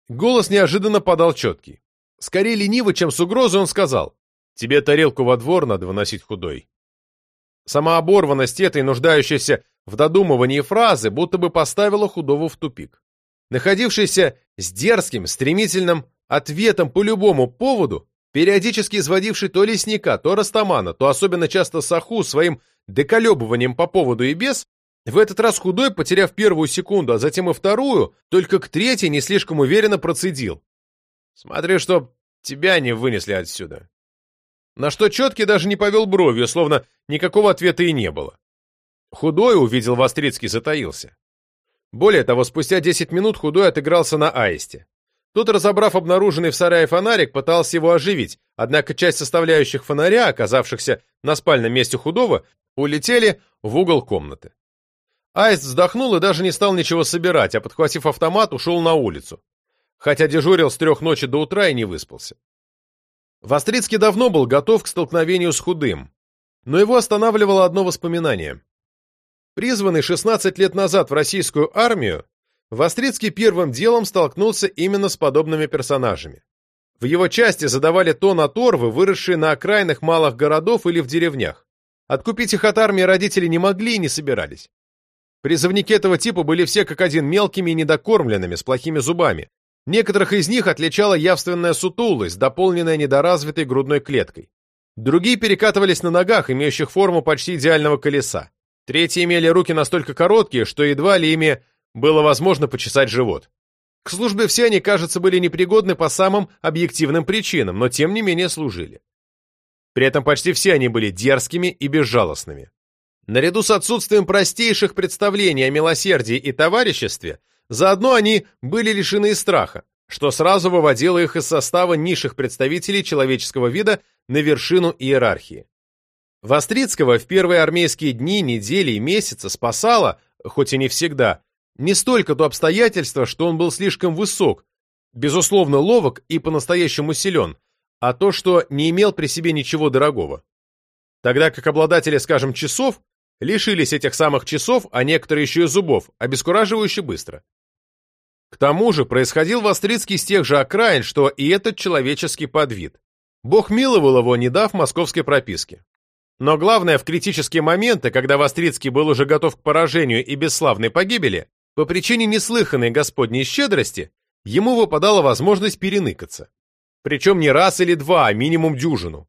[SPEAKER 3] голос неожиданно подал четкий. Скорее лениво, чем с угрозой, он сказал, «Тебе тарелку во двор надо выносить Худой». Сама оборванность этой, нуждающейся в додумывании фразы, будто бы поставила Худого в тупик. Находившийся с дерзким, стремительным ответом по любому поводу, периодически изводивший то лесника, то растамана, то особенно часто саху своим деколебыванием по поводу и без, в этот раз худой, потеряв первую секунду, а затем и вторую, только к третьей не слишком уверенно процедил. «Смотри, чтоб тебя не вынесли отсюда». На что четкий даже не повел бровью, словно никакого ответа и не было. Худой, увидел Вострицкий, затаился. Более того, спустя десять минут Худой отыгрался на аисте. Тот, разобрав обнаруженный в сарае фонарик, пытался его оживить, однако часть составляющих фонаря, оказавшихся на спальном месте худого, улетели в угол комнаты. Аист вздохнул и даже не стал ничего собирать, а, подхватив автомат, ушел на улицу. Хотя дежурил с трех ночи до утра и не выспался. Вострицкий давно был готов к столкновению с худым, но его останавливало одно воспоминание. Призванный 16 лет назад в российскую армию, Вострицкий первым делом столкнулся именно с подобными персонажами. В его части задавали тон оторвы, выросшие на окраинах малых городов или в деревнях. Откупить их от армии родители не могли и не собирались. Призывники этого типа были все как один мелкими и недокормленными, с плохими зубами.
[SPEAKER 1] Некоторых из них отличала явственная сутулость, дополненная недоразвитой грудной клеткой. Другие перекатывались на ногах, имеющих форму почти идеального колеса. Третьи имели руки настолько короткие, что едва ли ими было возможно почесать живот. К службе все они, кажется, были непригодны по самым объективным причинам, но тем не менее служили. При этом почти все они были дерзкими и безжалостными. Наряду с отсутствием простейших представлений о милосердии и товариществе, заодно они были лишены страха, что сразу выводило их из состава низших представителей человеческого вида на вершину иерархии. Вострицкого в первые армейские дни, недели и месяцы спасало, хоть и не всегда, не столько то обстоятельство, что он был слишком высок, безусловно ловок и по-настоящему силен, а то, что не имел при себе ничего дорогого. Тогда как обладатели, скажем, часов, лишились этих самых часов, а некоторые еще и зубов, обескураживающе быстро. К тому же происходил Вострицкий с тех же окраин, что и этот человеческий подвид. Бог миловал его, не дав московской прописки. Но главное, в критические моменты, когда Вострицкий был уже готов к поражению и бесславной погибели, по причине неслыханной господней щедрости, ему выпадала возможность переныкаться. Причем не раз или два, а минимум дюжину.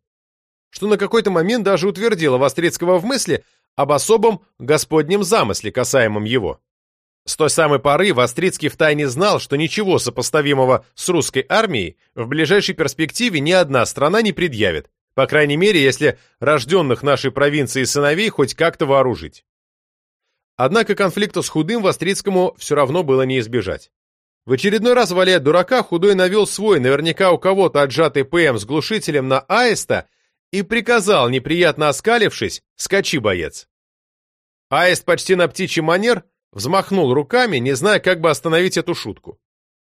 [SPEAKER 1] Что на какой-то момент даже утвердило Вострецкого в мысли об особом господнем замысле, касаемом его. С той самой поры Вострицкий втайне знал, что ничего сопоставимого с русской армией в ближайшей перспективе ни одна страна не предъявит, по крайней мере, если рожденных нашей провинции сыновей хоть как-то вооружить. Однако конфликта с Худым Вострицкому все равно было не избежать. В очередной раз, валяя дурака, Худой навел свой, наверняка у кого-то отжатый ПМ с глушителем на аиста и приказал, неприятно оскалившись, «Скачи, боец!». Аист почти на птичий манер взмахнул руками, не зная, как бы остановить эту шутку.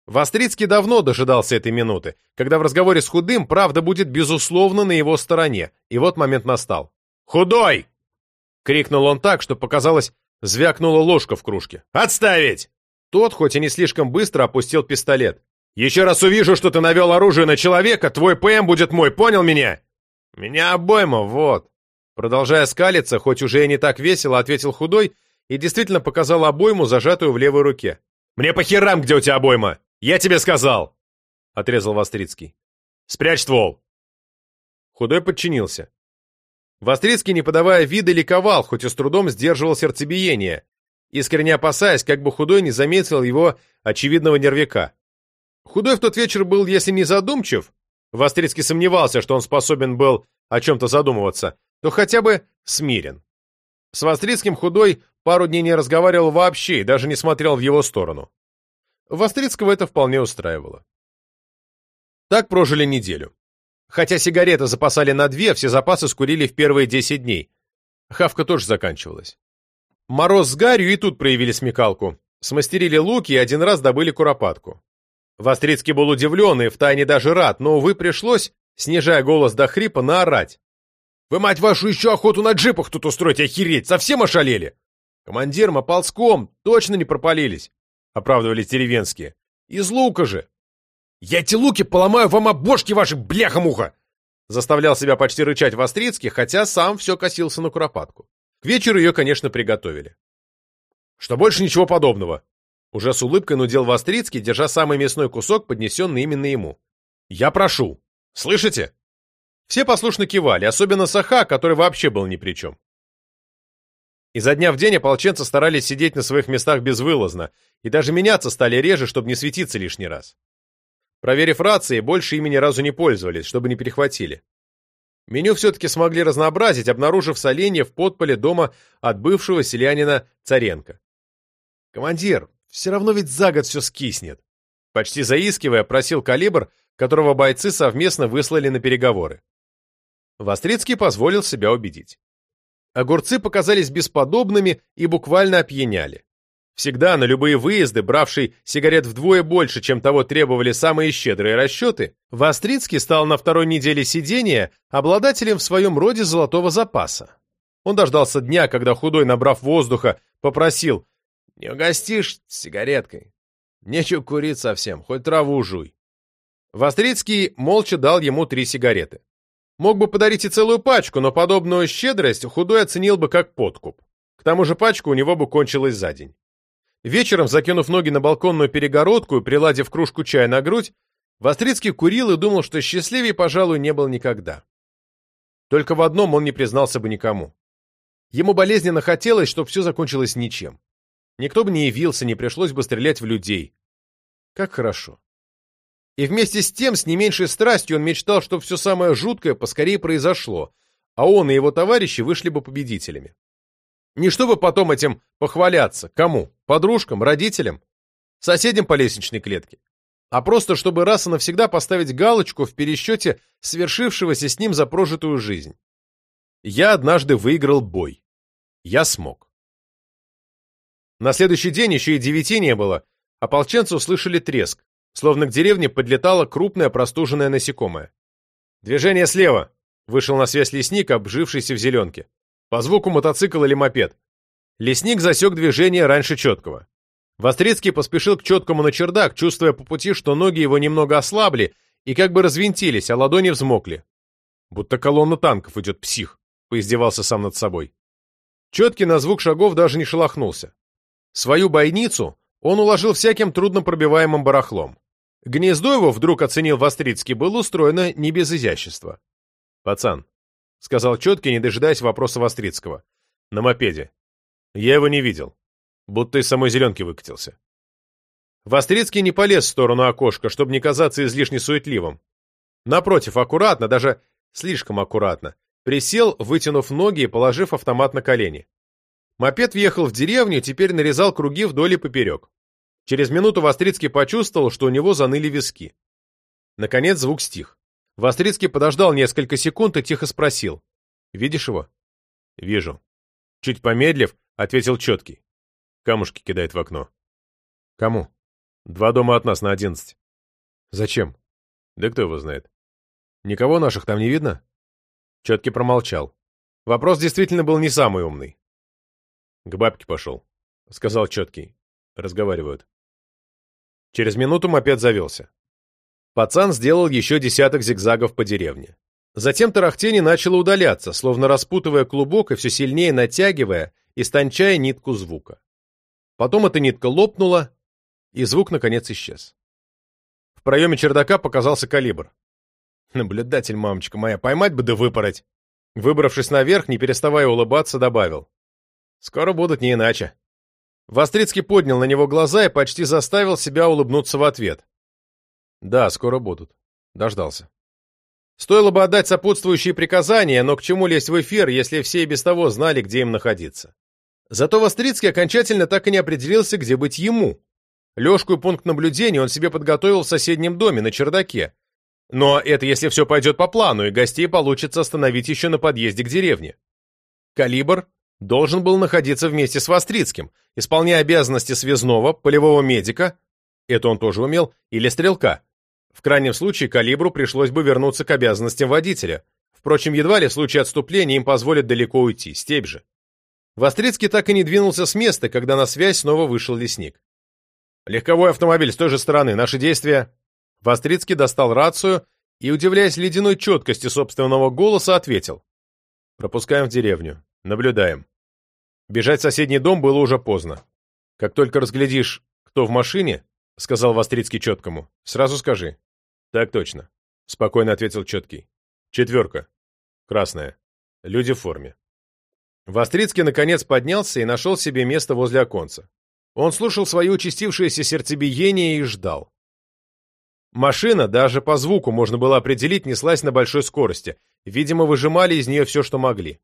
[SPEAKER 1] Вострицкий давно дожидался этой минуты, когда в разговоре с Худым правда будет безусловно на его стороне, и вот момент настал. «Худой!» — крикнул он так, что показалось, Звякнула ложка в кружке. «Отставить!» Тот, хоть и не слишком быстро, опустил пистолет. «Еще раз увижу, что ты навел оружие на человека, твой ПМ будет мой, понял меня?» «Меня обойма, вот». Продолжая скалиться, хоть уже и не так весело, ответил худой и действительно показал обойму, зажатую в левой руке. «Мне по херам, где у тебя обойма! Я тебе сказал!» Отрезал Вострицкий. «Спрячь ствол!» Худой подчинился. Вострицкий, не подавая вида, ликовал, хоть и с трудом сдерживал сердцебиение, искренне опасаясь, как бы Худой не заметил его очевидного нервяка. Худой в тот вечер был, если не задумчив, Вострицкий сомневался, что он способен был о чем-то задумываться, то хотя бы смирен. С Вострицким Худой пару дней не разговаривал вообще и даже не смотрел в его сторону. Вострицкого это вполне устраивало. Так прожили неделю. Хотя сигареты запасали на две, все запасы скурили в первые десять дней. Хавка тоже заканчивалась. Мороз с Гарью и тут проявили смекалку. Смастерили луки и один раз добыли куропатку. Вострицкий был удивлен и втайне даже рад, но, увы, пришлось, снижая голос до хрипа, наорать. «Вы, мать вашу, еще охоту на джипах тут устроить, охереть! Совсем ошалели!» «Командир, мы ползком, точно не пропалились!» — оправдывались деревенские. «Из лука же! «Я эти луки поломаю вам об бошки ваши, бляха-муха!» Заставлял себя почти рычать Вострицкий, хотя сам все косился на куропатку. К вечеру ее, конечно, приготовили. «Что больше ничего подобного!» Уже с улыбкой нудел Вострицкий, держа самый мясной кусок, поднесенный именно ему. «Я прошу! Слышите?» Все послушно кивали, особенно Саха, который вообще был ни при чем. Изо дня в день ополченцы старались сидеть на своих местах безвылазно, и даже меняться стали реже, чтобы не светиться лишний раз. Проверив рации, больше ими ни разу не пользовались, чтобы не перехватили. Меню все-таки смогли разнообразить, обнаружив соленье в подполе дома от бывшего селянина Царенко. «Командир, все равно ведь за год все скиснет!» Почти заискивая, просил калибр, которого бойцы совместно выслали на переговоры. Вострицкий позволил себя убедить. Огурцы показались бесподобными и буквально опьяняли. Всегда на любые выезды, бравший сигарет вдвое больше, чем того требовали самые щедрые расчеты, Вострицкий стал на второй неделе сидения обладателем в своем роде золотого запаса. Он дождался дня, когда худой, набрав воздуха, попросил «Не угостишь сигареткой? Нечего курить совсем, хоть траву жуй». Вострицкий молча дал ему три сигареты. Мог бы подарить и целую пачку, но подобную щедрость худой оценил бы как подкуп. К тому же пачка у него бы кончилась за день. Вечером, закинув ноги на балконную перегородку и приладив кружку чая на грудь, Вострицкий курил и думал, что счастливее, пожалуй, не был никогда. Только в одном он не признался бы никому. Ему болезненно хотелось, чтобы все закончилось ничем. Никто бы не явился, не пришлось бы стрелять в людей. Как хорошо. И вместе с тем, с не меньшей страстью, он мечтал, чтобы все самое жуткое поскорее произошло, а он и его товарищи вышли бы победителями. Не чтобы потом этим похваляться. Кому? Подружкам? Родителям? Соседям по лестничной клетке? А просто, чтобы раз и навсегда поставить галочку в пересчете свершившегося с ним за прожитую жизнь. Я однажды выиграл бой. Я смог. На следующий день еще и девяти не было, ополченцы услышали треск, словно к деревне подлетало крупное простуженное насекомое. «Движение слева!» — вышел на связь лесник, обжившийся в зеленке. По звуку мотоцикл или мопед. Лесник засек движение раньше четкого. Вострецкий поспешил к четкому на чердак, чувствуя по пути, что ноги его немного ослабли и как бы развинтились, а ладони взмокли. Будто колонна танков идет псих, поиздевался сам над собой. Четкий на звук шагов даже не шелохнулся. Свою бойницу он уложил всяким труднопробиваемым барахлом. Гнездо его, вдруг оценил Вострицкий, было устроено не без изящества. «Пацан, — сказал четкий, не дожидаясь вопроса Вострицкого. «На мопеде. Я его не видел. Будто из самой зеленки выкатился». Вострицкий не полез в сторону окошка, чтобы не казаться излишне суетливым. Напротив, аккуратно, даже слишком аккуратно, присел, вытянув ноги и положив автомат на колени. Мопед въехал в деревню, теперь нарезал круги вдоль и поперек. Через минуту Вострицкий почувствовал, что у него заныли виски. Наконец звук стих. Вострицкий подождал несколько секунд и тихо спросил. «Видишь его?» «Вижу». Чуть помедлив, ответил четкий. Камушки кидает в окно. «Кому?» «Два дома от нас на одиннадцать». «Зачем?» «Да кто его знает». «Никого наших там не видно?» Четкий промолчал. Вопрос действительно был не самый умный. «К бабке пошел», — сказал Четкий. Разговаривают. Через минуту мопед завелся. Пацан сделал еще десяток зигзагов по деревне. Затем тарахтение начало удаляться, словно распутывая клубок и все сильнее натягивая, истончая нитку звука. Потом эта нитка лопнула, и звук, наконец, исчез. В проеме чердака показался калибр. Наблюдатель, мамочка моя, поймать бы да выпороть. Выбравшись наверх, не переставая улыбаться, добавил. Скоро будут не иначе. Вострицкий поднял на него глаза и почти заставил себя улыбнуться в ответ. Да, скоро будут. Дождался. Стоило бы отдать сопутствующие приказания, но к чему лезть в эфир, если все и без того знали, где им находиться? Зато Вострицкий окончательно так и не определился, где быть ему. Лёшку и пункт наблюдения он себе подготовил в соседнем доме, на чердаке. Но это если все пойдет по плану, и гостей получится остановить еще на подъезде к деревне. Калибр должен был находиться вместе с Вострицким, исполняя обязанности связного, полевого медика, это он тоже умел, или стрелка. В крайнем случае калибру пришлось бы вернуться к обязанностям водителя. Впрочем, едва ли в случае отступления им позволят далеко уйти, степь же. Вострицкий так и не двинулся с места, когда на связь снова вышел лесник. «Легковой автомобиль с той же стороны. Наши действия...» Вострицкий достал рацию и, удивляясь ледяной четкости собственного голоса, ответил. «Пропускаем в деревню. Наблюдаем». Бежать в соседний дом было уже поздно. Как только разглядишь, кто в машине, — сказал Вострицкий четкому. — Сразу скажи. — Так точно, — спокойно ответил четкий. — Четверка. Красная. Люди в форме. Вострицкий наконец поднялся и нашел себе место возле оконца. Он слушал свое участившееся сердцебиение и ждал. Машина, даже по звуку можно было определить, неслась на большой скорости. Видимо, выжимали из нее все, что могли.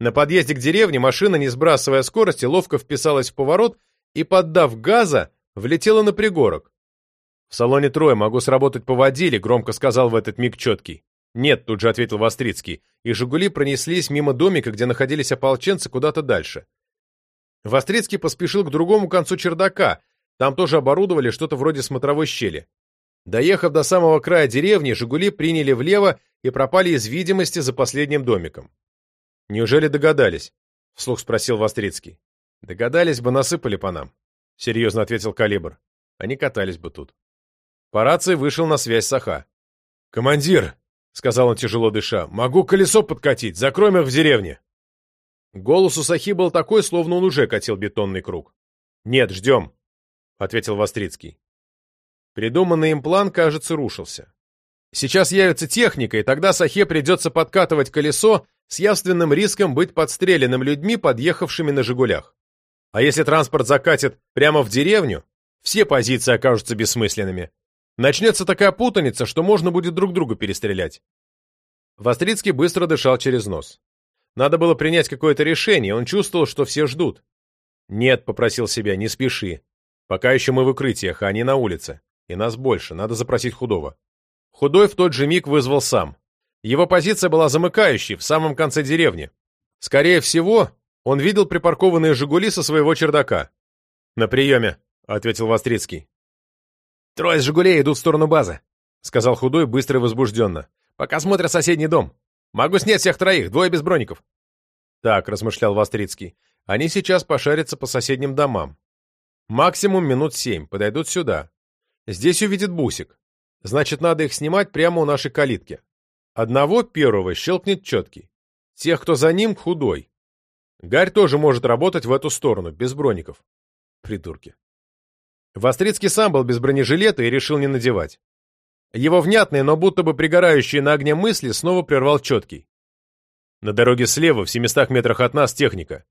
[SPEAKER 1] На подъезде к деревне машина, не сбрасывая скорости, ловко вписалась в поворот и, поддав газа, влетела на пригорок. «В салоне трое, могу сработать по водиле», — громко сказал в этот миг четкий. «Нет», — тут же ответил Вострицкий, и «Жигули» пронеслись мимо домика, где находились ополченцы, куда-то дальше. Вострицкий поспешил к другому концу чердака, там тоже оборудовали что-то вроде смотровой щели. Доехав до самого края деревни, «Жигули» приняли влево и пропали из видимости за последним домиком. «Неужели догадались?» — вслух спросил Вострицкий. «Догадались бы, насыпали по нам» серьезно ответил Калибр. Они катались бы тут. По рации вышел на связь Саха. «Командир!» — сказал он тяжело дыша. «Могу колесо подкатить, закроем их в деревне!» Голос у Сахи был такой, словно он уже катил бетонный круг. «Нет, ждем», — ответил Вострицкий. Придуманный им план, кажется, рушился. Сейчас явится техника, и тогда Сахе придется подкатывать колесо с явственным риском быть подстреленным людьми, подъехавшими на «Жигулях». А если транспорт закатит прямо в деревню, все позиции окажутся бессмысленными. Начнется такая путаница, что можно будет друг друга перестрелять. Вострицкий быстро дышал через нос. Надо было принять какое-то решение, он чувствовал, что все ждут. «Нет», — попросил себя, — «не спеши. Пока еще мы в укрытиях, а они на улице. И нас больше, надо запросить худого». Худой в тот же миг вызвал сам. Его позиция была замыкающей, в самом конце деревни. Скорее всего, он видел припаркованные «Жигули» со своего чердака. «На приеме», — ответил Вострицкий. «Трое «Жигулей» идут в сторону базы», — сказал Худой быстро и возбужденно. «Пока смотрят соседний дом. Могу снять всех троих, двое без броников». «Так», — размышлял Вострицкий, — «они сейчас пошарятся по соседним домам. Максимум минут семь, подойдут сюда. Здесь увидит Бусик. Значит, надо их снимать прямо у нашей калитки. Одного первого щелкнет четкий. Тех, кто за ним, худой. Гарь тоже может работать в эту сторону, без броников. Придурки. Вострицкий сам был без бронежилета и решил не надевать. Его внятные, но будто бы пригорающие на огне мысли снова прервал четкий. На дороге слева, в 700 метрах от нас, техника.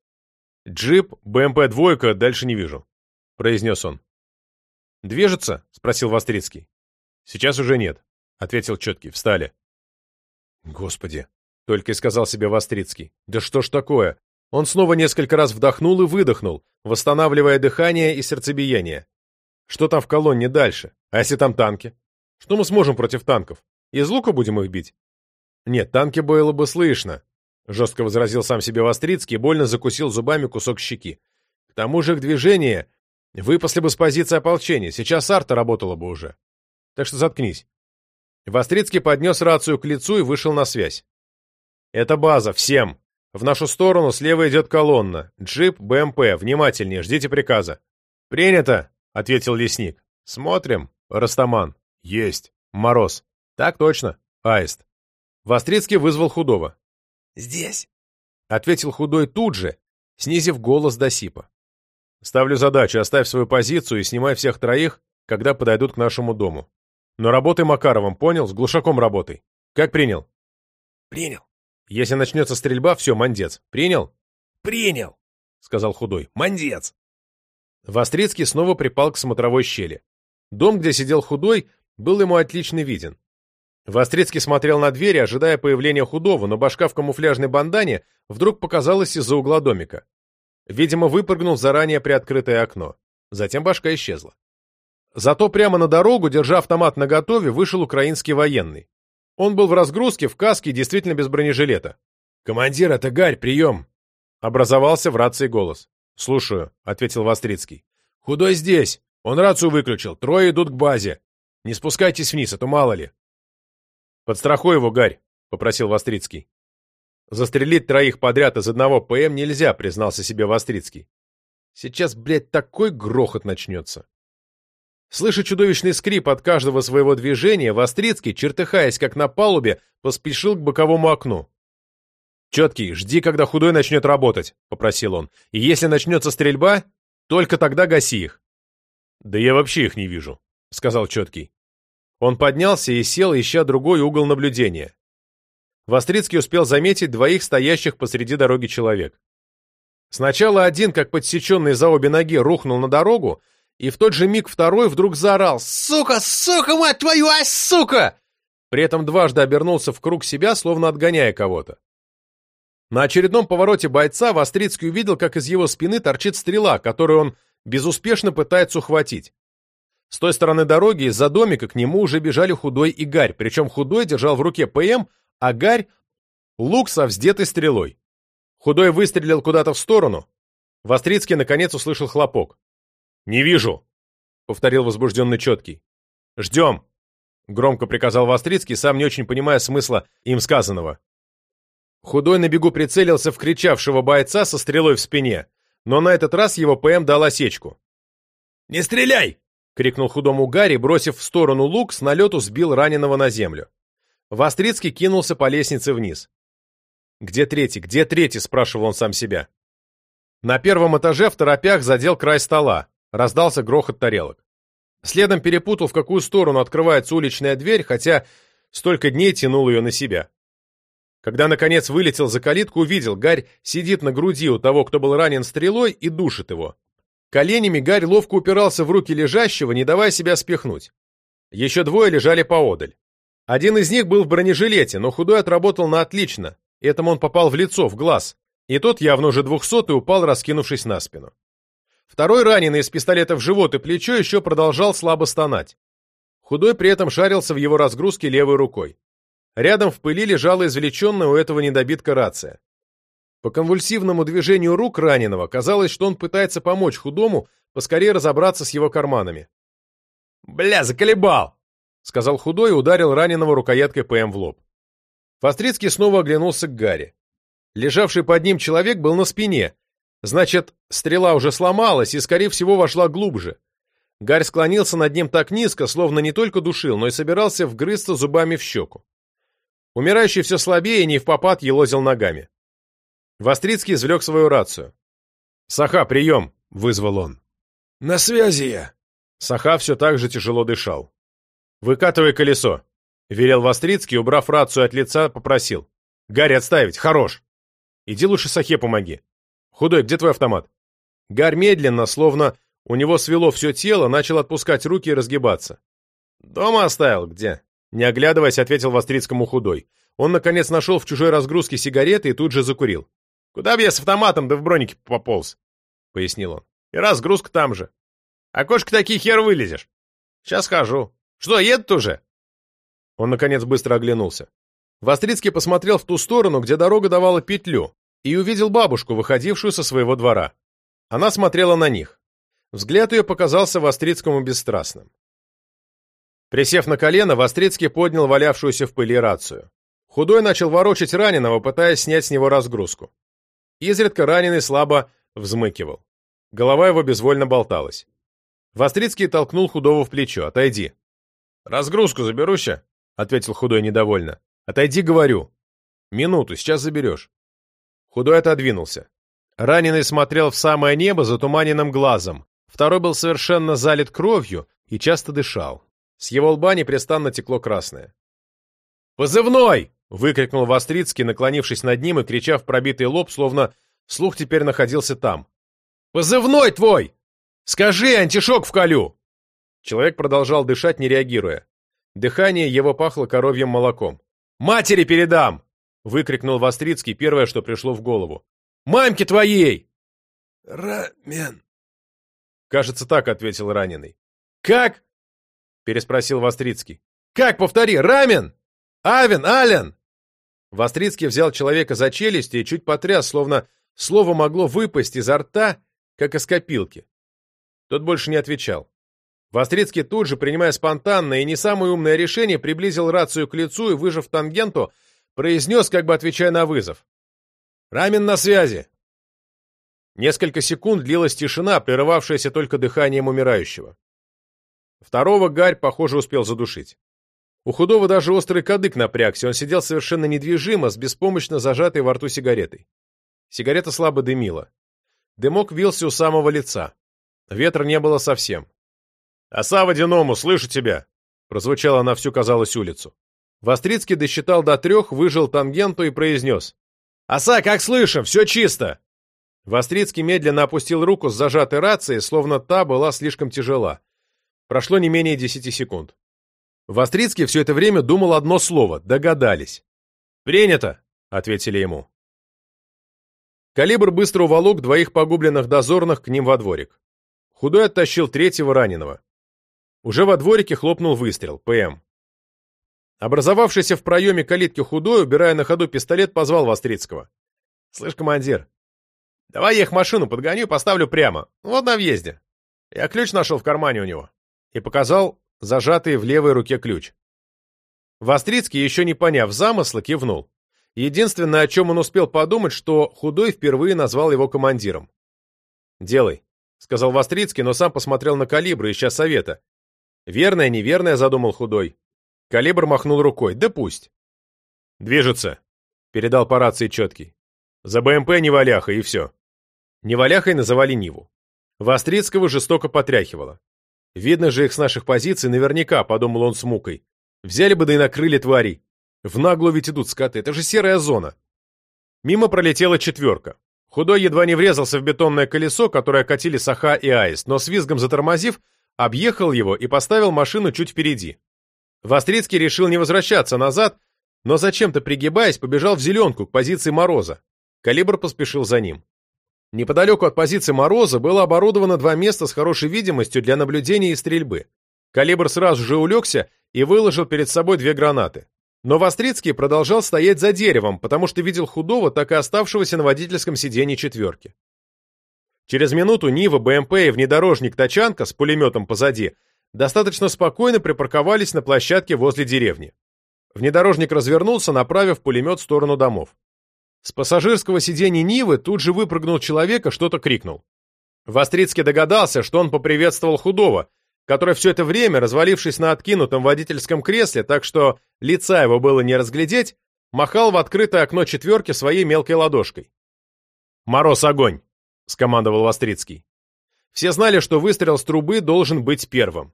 [SPEAKER 1] Джип, БМП-двойка, дальше не вижу, — произнес он. «Движется?» — спросил Вострицкий. «Сейчас уже нет», — ответил Четкий. «Встали». «Господи!» — только и сказал себе Вострицкий. «Да что ж такое?» Он снова несколько раз вдохнул и выдохнул, восстанавливая дыхание и сердцебиение. Что там в колонне дальше? А если там танки? Что мы сможем против танков? Из лука будем их бить? Нет, танки было бы слышно, жестко возразил сам себе Вострицкий и больно закусил зубами кусок щеки. К тому же их движение выпасли бы с позиции ополчения, сейчас арта работала бы уже. Так что заткнись. Вострицкий поднес рацию к лицу и вышел на связь. «Это база, всем. В нашу сторону слева идет колонна. Джип, БМП. Внимательнее, ждите приказа». «Принято», — ответил лесник. «Смотрим, Растаман». «Есть. Мороз». «Так точно. Аист». Вострицкий вызвал худого.
[SPEAKER 3] «Здесь», —
[SPEAKER 1] ответил худой тут же, снизив голос до сипа. «Ставлю задачу, оставь свою позицию и снимай всех троих, когда подойдут к нашему дому. Но работай Макаровым, понял? С глушаком работай. Как принял?
[SPEAKER 3] Принял.
[SPEAKER 1] Если начнется стрельба, все, мандец. Принял?
[SPEAKER 3] Принял,
[SPEAKER 1] сказал худой.
[SPEAKER 3] Мандец.
[SPEAKER 1] Вострицкий снова припал к смотровой щели. Дом, где сидел худой, был ему отлично виден. Вострицкий смотрел на дверь, ожидая появления худого, но башка в камуфляжной бандане вдруг показалась из-за угла домика. Видимо, выпрыгнул заранее приоткрытое окно. Затем башка исчезла. Зато прямо на дорогу, держа автомат наготове, вышел украинский военный. Он был в разгрузке, в каске, действительно без бронежилета. «Командир, это Гарь, прием!» Образовался в рации голос. «Слушаю», — ответил Вострицкий. «Худой здесь. Он рацию выключил. Трое идут к базе. Не спускайтесь вниз, а то мало ли». «Подстрахуй его, Гарь», — попросил Вострицкий. «Застрелить троих подряд из одного ПМ нельзя», — признался себе Вострицкий. «Сейчас, блядь, такой грохот начнется». Слыша чудовищный скрип от каждого своего движения, Вострицкий, чертыхаясь как на палубе, поспешил к боковому окну. «Четкий, жди, когда худой начнет работать», — попросил он. «И если начнется стрельба, только тогда гаси их». «Да я вообще их не вижу», — сказал Четкий. Он поднялся и сел, ища другой угол наблюдения. Вострицкий успел заметить двоих стоящих посреди дороги человек. Сначала один, как подсеченный за обе ноги, рухнул на дорогу, и в тот же миг второй вдруг заорал «Сука! Сука, мать твою, ай, сука!» При этом дважды обернулся в круг себя, словно отгоняя кого-то. На очередном повороте бойца Вострицкий увидел, как из его спины торчит стрела, которую он безуспешно пытается ухватить. С той стороны дороги из-за домика к нему уже бежали Худой и Гарь, причем Худой держал в руке ПМ, а Гарь — лук со вздетой стрелой. Худой выстрелил куда-то в сторону. Вострицкий, наконец, услышал хлопок. «Не вижу», — повторил возбужденный четкий. «Ждем», — громко приказал Вострицкий, сам не очень понимая смысла им сказанного. Худой на бегу прицелился в кричавшего бойца со стрелой в спине, но на этот раз его ПМ дал осечку.
[SPEAKER 3] «Не стреляй!» — крикнул худому Гарри, бросив в сторону лук, с налету сбил раненого на землю.
[SPEAKER 1] Вострицкий кинулся по лестнице вниз. «Где третий? Где третий?» — спрашивал он сам себя. На первом этаже в торопях задел край стола, раздался грохот тарелок. Следом перепутал, в какую сторону открывается уличная дверь, хотя столько дней тянул ее на себя. Когда, наконец, вылетел за калитку, увидел, Гарь сидит на груди у того, кто был ранен стрелой, и душит его. Коленями Гарь ловко упирался в руки лежащего, не давая себя спихнуть. Еще двое лежали поодаль. Один из них был в бронежилете, но худой отработал на отлично, этому он попал в лицо, в глаз, и тот, явно уже двухсотый, упал, раскинувшись на спину. Второй раненый из пистолета в живот и плечо еще продолжал слабо стонать. Худой при этом шарился в его разгрузке левой рукой. Рядом в пыли лежала извлеченная у этого недобитка рация. По конвульсивному движению рук раненого казалось, что он пытается помочь худому поскорее разобраться с его карманами. «Бля, заколебал!» — сказал худой и ударил раненого рукояткой ПМ в лоб. Фострицкий снова оглянулся к Гарри. Лежавший под ним человек был на спине, Значит, стрела уже сломалась и, скорее всего, вошла глубже. Гарь склонился над ним так низко, словно не только душил, но и собирался вгрызться зубами в щеку. Умирающий все слабее не в попад елозил ногами. Вострицкий извлек свою рацию. «Саха, прием!» — вызвал он.
[SPEAKER 2] «На связи я!»
[SPEAKER 1] Саха все так же тяжело дышал. «Выкатывай колесо!» — велел Вострицкий, убрав рацию от лица, попросил. «Гарри, отставить! Хорош! Иди лучше Сахе помоги!» «Худой, где твой автомат?» Гарь медленно, словно у него свело все тело, начал отпускать руки и разгибаться. «Дома оставил? Где?» Не оглядываясь, ответил Вострицкому худой. Он, наконец, нашел в чужой разгрузке сигареты и тут же закурил. «Куда бы я с автоматом, да в бронике пополз?» — пояснил он. «И разгрузка там же. Окошко такие хер вылезешь. Сейчас хожу. Что, едут уже?» Он, наконец, быстро оглянулся. Вострицкий посмотрел в ту сторону, где дорога давала петлю, и увидел бабушку, выходившую со своего двора. Она смотрела на них. Взгляд ее показался Вострицкому бесстрастным. Присев на колено, Вострицкий поднял валявшуюся в пыли рацию. Худой начал ворочать раненого, пытаясь снять с него разгрузку. Изредка раненый слабо взмыкивал. Голова его безвольно болталась. Вострицкий толкнул худого в плечо. «Отойди». «Разгрузку заберуща?» — ответил худой недовольно. «Отойди, говорю». «Минуту, сейчас заберешь». Худой отодвинулся. Раненый смотрел в самое небо затуманенным глазом. Второй был совершенно залит кровью и часто дышал. С его лба непрестанно текло красное. «Позывной!» — выкрикнул Вострицкий, наклонившись над ним и крича в пробитый лоб, словно слух теперь находился там. «Позывной твой! Скажи, антишок вколю!» Человек продолжал дышать, не реагируя. Дыхание его пахло коровьим молоком. «Матери передам!» — выкрикнул Вострицкий первое, что пришло в голову. «Мамке твоей!»
[SPEAKER 2] «Рамен!»
[SPEAKER 1] Кажется, так ответил раненый. «Как?» — переспросил Вострицкий. «Как, повтори, рамен? Авен, Ален!» Вострицкий взял человека за челюсти и чуть потряс, словно слово могло выпасть изо рта, как из копилки. Тот больше не отвечал. Вострицкий тут же, принимая спонтанное и не самое умное решение, приблизил рацию к лицу и, выжав тангенту, произнес, как бы отвечая на вызов. «Рамен на связи!» Несколько секунд длилась тишина, прерывавшаяся только дыханием умирающего. Второго Гарь, похоже, успел задушить. У худого даже острый кадык напрягся, он сидел совершенно недвижимо, с беспомощно зажатой во рту сигаретой. Сигарета слабо дымила. Дымок вился у самого лица. Ветра не было совсем. «Оса водяному, слышу тебя!» Прозвучало на всю, казалось, улицу. Вострицкий досчитал до трех, выжил тангенту и произнес. «Оса, как слышим, все чисто!» Вострицкий медленно опустил руку с зажатой рацией, словно та была слишком тяжела. Прошло не менее десяти секунд. Вострицкий все это время думал одно слово — догадались. «Принято!» — ответили ему. Калибр быстро уволок двоих погубленных дозорных к ним во дворик. Худой оттащил третьего раненого. Уже во дворике хлопнул выстрел, ПМ. Образовавшийся в проеме калитки худой, убирая на ходу пистолет, позвал Вострицкого. «Слышь, командир, давай я их машину подгоню и поставлю прямо, вот на въезде. Я ключ нашел в кармане у него». И показал зажатый в левой руке ключ. Вострицкий, еще не поняв замысла, кивнул. Единственное, о чем он успел подумать, что худой впервые назвал его командиром. «Делай», — сказал Вострицкий, но сам посмотрел на калибр, ища совета. «Верное, неверное», — задумал худой. Калибр махнул рукой. «Да пусть». «Движется», — передал по рации четкий. «За БМП не валяха, и все». Неваляхой называли Ниву. Вострицкого жестоко потряхивало. Видно же их с наших позиций наверняка, подумал он с мукой. Взяли бы да и накрыли тварей. В наглую ведь идут скоты, это же серая зона. Мимо пролетела четверка. Худой едва не врезался в бетонное колесо, которое катили Саха и Аист, но с визгом затормозив, объехал его и поставил машину чуть впереди. Вострицкий решил не возвращаться назад, но зачем-то пригибаясь, побежал в зеленку к позиции Мороза. Калибр поспешил за ним. Неподалеку от позиции Мороза было оборудовано два места с хорошей видимостью для наблюдения и стрельбы. Калибр сразу же улегся и выложил перед собой две гранаты. Но Вострицкий продолжал стоять за деревом, потому что видел худого, так и оставшегося на водительском сиденье четверки. Через минуту Нива, БМП и внедорожник Тачанка с пулеметом позади достаточно спокойно припарковались на площадке возле деревни. Внедорожник развернулся, направив пулемет в сторону домов. С пассажирского сиденья Нивы тут же выпрыгнул человек и что-то крикнул. Вострицкий догадался, что он поприветствовал худого, который все это время, развалившись на откинутом водительском кресле, так что лица его было не разглядеть, махал в открытое окно четверки своей мелкой ладошкой. «Мороз, огонь!» — скомандовал Вострицкий. Все знали, что выстрел с трубы должен быть первым.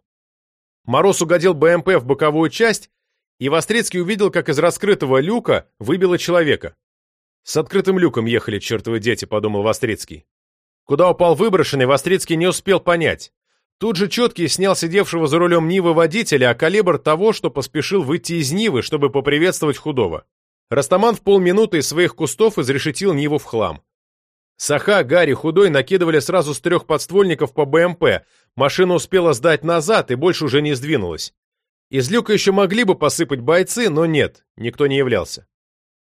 [SPEAKER 1] Мороз угодил БМП в боковую часть, и Вострицкий увидел, как из раскрытого люка выбило человека. «С открытым люком ехали, чертовы дети», — подумал Вострицкий. Куда упал выброшенный, Вострицкий не успел понять. Тут же Четкий снял сидевшего за рулем Нивы водителя, а калибр того, что поспешил выйти из Нивы, чтобы поприветствовать худого. Растаман в полминуты из своих кустов изрешетил Ниву в хлам. Саха, Гарри, Худой накидывали сразу с трех подствольников по БМП. Машина успела сдать назад и больше уже не сдвинулась. Из люка еще могли бы посыпать бойцы, но нет, никто не являлся.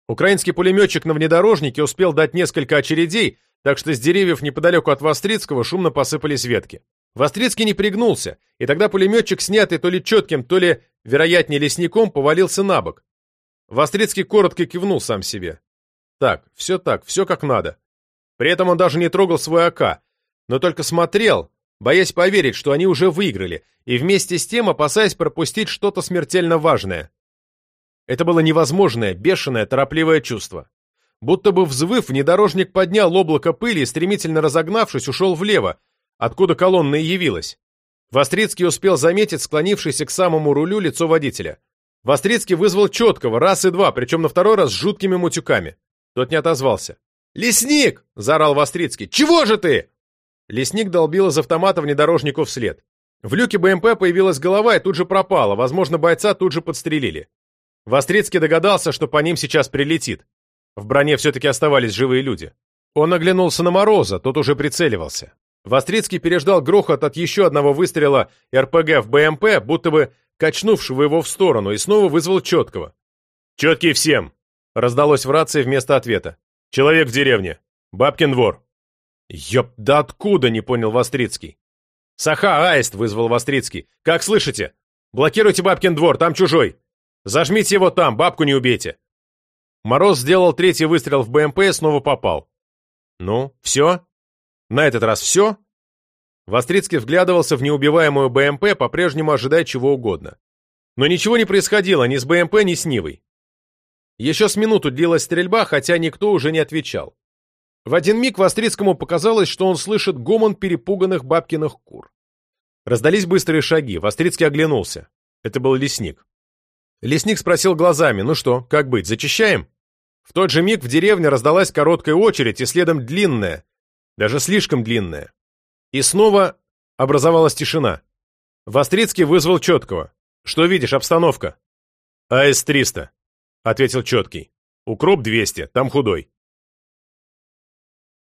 [SPEAKER 1] Украинский пулеметчик на внедорожнике успел дать несколько очередей, так что с деревьев неподалеку от Вострицкого шумно посыпались ветки. Вострицкий не пригнулся, и тогда пулеметчик, снятый то ли четким, то ли, вероятнее, лесником, повалился на бок. Вострицкий коротко кивнул сам себе. Так, все так, все как надо. При этом он даже не трогал свой АК, но только смотрел, боясь поверить, что они уже выиграли, и вместе с тем опасаясь пропустить что-то смертельно важное. Это было невозможное, бешеное, торопливое чувство. Будто бы взвыв, внедорожник поднял облако пыли и, стремительно разогнавшись, ушел влево, откуда колонна и явилась. Вострицкий успел заметить склонившееся к самому рулю лицо водителя. Вострицкий вызвал четкого, раз и два, причем на второй раз с жуткими мутюками. Тот не отозвался. «Лесник!» — заорал Вострицкий. «Чего же ты?» Лесник долбил из автомата внедорожнику вслед. В люке БМП появилась голова и тут же пропала, возможно, бойца тут же подстрелили. Вострицкий догадался, что по ним сейчас прилетит. В броне все-таки оставались живые люди. Он оглянулся на Мороза, тот уже прицеливался. Вострицкий переждал грохот от еще одного выстрела РПГ в БМП, будто бы качнувшего его в сторону, и снова вызвал четкого. «Четкий всем!» — раздалось в рации вместо ответа. «Человек в деревне. Бабкин двор». «Ёп, да откуда?» — не понял Вострицкий. «Саха, аист!» — вызвал Вострицкий. «Как слышите? Блокируйте Бабкин двор, там чужой. Зажмите его там, бабку не убейте». Мороз сделал третий выстрел в БМП и снова попал. «Ну, все?» На этот раз все? Вострицкий вглядывался в неубиваемую БМП, по-прежнему ожидая чего угодно. Но ничего не происходило ни с БМП, ни с Нивой. Еще с минуту длилась стрельба, хотя никто уже не отвечал. В один миг Вострицкому показалось, что он слышит гомон перепуганных бабкиных кур. Раздались быстрые шаги, Вострицкий оглянулся. Это был лесник. Лесник спросил глазами, ну что, как быть, зачищаем? В тот же миг в деревне раздалась короткая очередь и следом длинная, даже слишком длинная. И снова образовалась тишина. Вострицкий вызвал Четкого. «Что видишь, обстановка?» «АС-300», — ответил Четкий. «Укроп 200, там худой».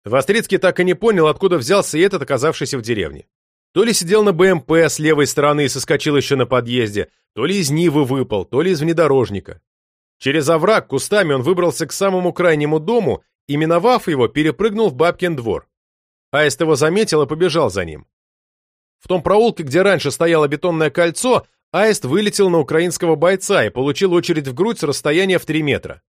[SPEAKER 1] Вострицкий так и не понял, откуда взялся этот, оказавшийся в деревне. То ли сидел на БМП с левой стороны и соскочил еще на подъезде, то ли из Нивы выпал, то ли из внедорожника. Через овраг кустами он выбрался к самому крайнему дому и, миновав его, перепрыгнул в бабкин двор. Аист его заметил и побежал за ним. В том проулке, где раньше стояло бетонное кольцо, Аист вылетел на украинского бойца и получил очередь в грудь с расстояния в 3 метра.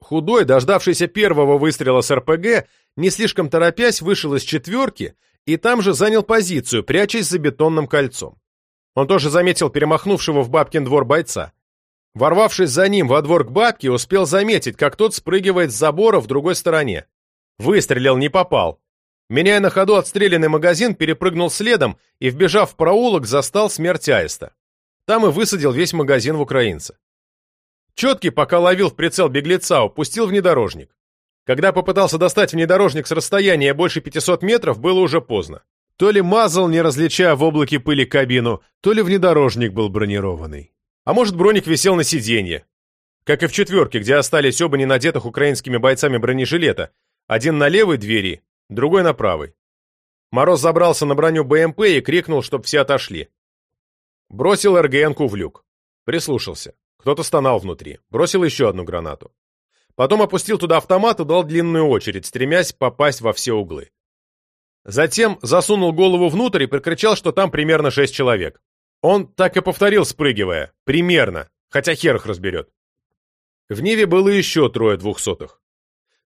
[SPEAKER 1] Худой, дождавшийся первого выстрела с РПГ, не слишком торопясь, вышел из четверки и там же занял позицию, прячась за бетонным кольцом. Он тоже заметил перемахнувшего в бабкин двор бойца. Ворвавшись за ним во двор к бабке, успел заметить, как тот спрыгивает с забора в другой стороне. Выстрелил, не попал. Меняя на ходу отстрелянный магазин, перепрыгнул следом и, вбежав в проулок, застал смерть аиста. Там и высадил весь магазин в украинца. Четкий, пока ловил в прицел беглеца, упустил внедорожник. Когда попытался достать внедорожник с расстояния больше 500 метров, было уже поздно. То ли мазал, не различая в облаке пыли кабину, то ли внедорожник был бронированный. А может, броник висел на сиденье. Как и в четверке, где остались оба ненадетых украинскими бойцами бронежилета. Один на левой двери, другой на правой. Мороз забрался на броню БМП и крикнул, чтоб все отошли. Бросил РГНку в люк. Прислушался. Кто-то стонал внутри. Бросил еще одну гранату. Потом опустил туда автомат и дал длинную очередь, стремясь попасть во все углы. Затем засунул голову внутрь и прикричал, что там примерно шесть человек. Он так и повторил, спрыгивая. Примерно. Хотя хер их разберет. В Ниве было еще трое двухсотых.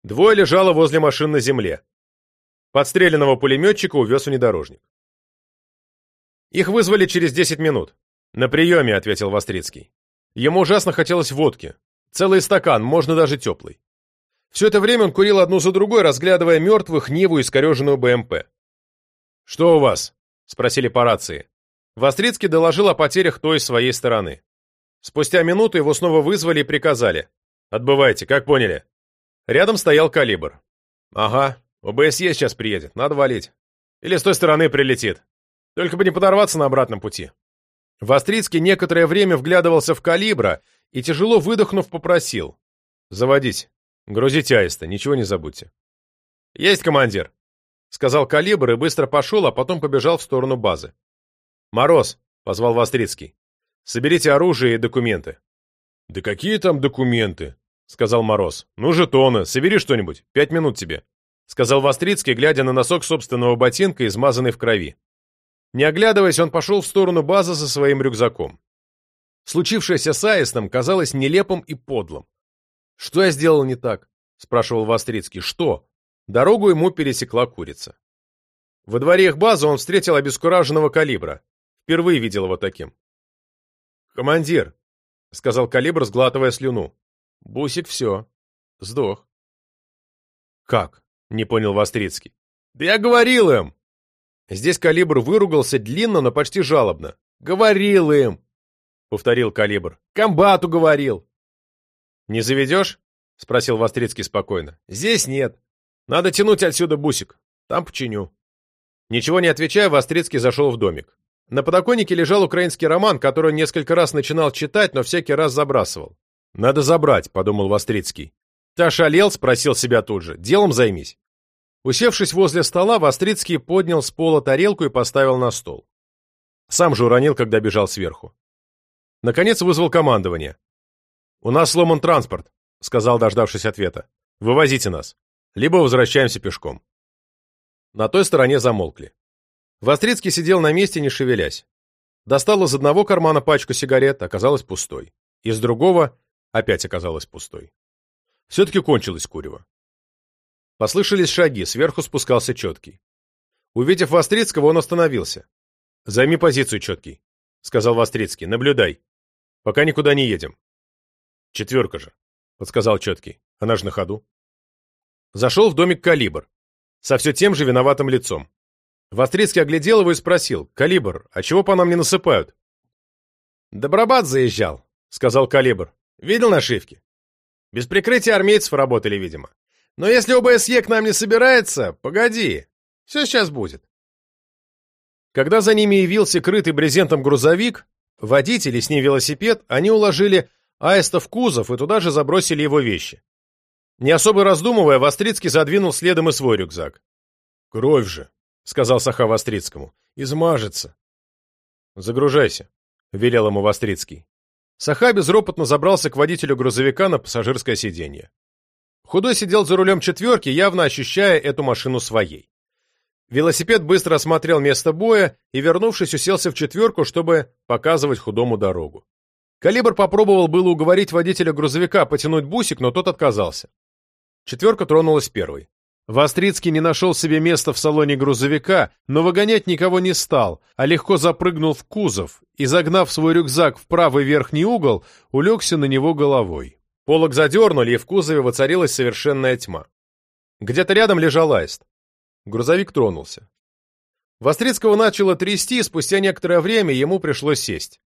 [SPEAKER 1] Двое лежало возле машин на земле. Подстреленного пулеметчика увез внедорожник. Их вызвали через десять минут. «На приеме», — ответил Вострицкий. Ему ужасно хотелось водки. Целый стакан, можно даже теплый. Все это время он курил одну за другой, разглядывая мертвых, Ниву и скореженную БМП. «Что у вас?» — спросили по рации. Вострицкий доложил о потерях той своей стороны. Спустя минуту его снова вызвали и приказали. «Отбывайте, как поняли?» Рядом стоял калибр. «Ага, ОБСЕ сейчас приедет, надо валить. Или с той стороны прилетит. Только бы не подорваться на обратном пути». Вострицкий некоторое время вглядывался в калибра и, тяжело выдохнув, попросил. «Заводить. Грузите аиста, ничего не забудьте». «Есть, командир», — сказал калибр и быстро пошел, а потом побежал в сторону базы. «Мороз», — позвал Вострицкий, — «соберите оружие и документы». «Да какие там документы?» — сказал Мороз. «Ну, жетоны, собери что-нибудь, пять минут тебе», — сказал Вострицкий, глядя на носок собственного ботинка, измазанный в крови. Не оглядываясь, он пошел в сторону базы со своим рюкзаком. Случившееся с Аистом казалось нелепым и подлым. «Что я сделал не так?» — спрашивал Вострицкий. «Что?» Дорогу ему пересекла курица. Во дворе их базы он встретил обескураженного калибра. Впервые видел его таким. «Командир», — сказал калибр, сглатывая слюну. «Бусик все. Сдох». «Как?» — не понял Вострицкий. «Да я говорил им!» Здесь калибр выругался длинно, но почти жалобно. «Говорил им!» — повторил калибр. «Комбату говорил!» «Не заведешь?» — спросил Вострицкий спокойно. «Здесь нет. Надо тянуть отсюда бусик. Там починю». Ничего не отвечая, Вострицкий зашел в домик. На подоконнике лежал украинский роман, который он несколько раз начинал читать, но всякий раз забрасывал. «Надо забрать», — подумал Вострицкий. «Ты ошалел?» — спросил себя тут же. «Делом займись». Усевшись возле стола, Вострицкий поднял с пола тарелку и поставил на стол. Сам же уронил, когда бежал сверху. Наконец вызвал командование. «У нас сломан транспорт», — сказал, дождавшись ответа. «Вывозите нас. Либо возвращаемся пешком». На той стороне замолкли. Вострицкий сидел на месте, не шевелясь. Достал из одного кармана пачку сигарет, оказалась пустой. Из другого опять оказалась пустой. Все-таки кончилось курево. Послышались шаги, сверху спускался Четкий. Увидев Вострицкого, он остановился. «Займи позицию, Четкий», — сказал Вострицкий. «Наблюдай. Пока никуда не едем». «Четверка же», — подсказал Четкий. «Она же на ходу». Зашел в домик Калибр. Со все тем же виноватым лицом. Вострицкий оглядел его и спросил. «Калибр, а чего по нам не насыпают?» «Добробат заезжал», — сказал Калибр. «Видел нашивки?» «Без прикрытия армейцев работали, видимо. Но если ОБСЕ к нам не собирается, погоди, все сейчас будет. Когда за ними явился крытый брезентом грузовик, водитель и с ним велосипед, они уложили аиста в кузов и туда же забросили его вещи. Не особо раздумывая, Вострицкий задвинул следом и свой рюкзак. «Кровь же», — сказал Саха Вострицкому, — «измажется». «Загружайся», — велел ему Вострицкий. Саха безропотно забрался к водителю грузовика на пассажирское сиденье. Худой сидел за рулем четверки, явно ощущая эту машину своей. Велосипед быстро осмотрел место боя и, вернувшись, уселся в четверку, чтобы показывать худому дорогу. Калибр попробовал было уговорить водителя грузовика потянуть бусик, но тот отказался. Четверка тронулась первой. Вострицкий не нашел себе места в салоне грузовика, но выгонять никого не стал, а легко запрыгнул в кузов и, загнав свой рюкзак в правый верхний угол, улегся на него головой. Полок задернули, и в кузове воцарилась совершенная тьма. Где-то рядом лежал аист. Грузовик тронулся. Вострицкого начало трясти, и спустя некоторое время ему пришлось сесть.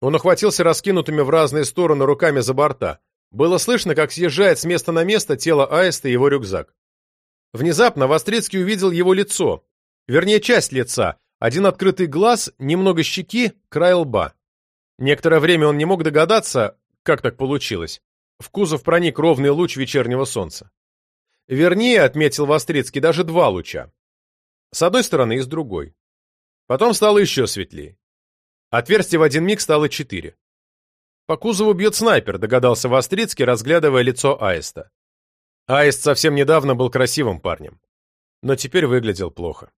[SPEAKER 1] Он охватился раскинутыми в разные стороны руками за борта. Было слышно, как съезжает с места на место тело аиста и его рюкзак. Внезапно Вострицкий увидел его лицо, вернее, часть лица, один открытый глаз, немного щеки, край лба. Некоторое время он не мог догадаться, как так получилось. В кузов проник ровный луч вечернего солнца. Вернее, отметил Вострицкий, даже два луча. С одной стороны и с другой. Потом стало еще светлее. Отверстий в один миг стало четыре. По кузову бьет снайпер, догадался Вострицкий, разглядывая лицо Аиста. Аист совсем недавно был красивым парнем, но теперь выглядел плохо.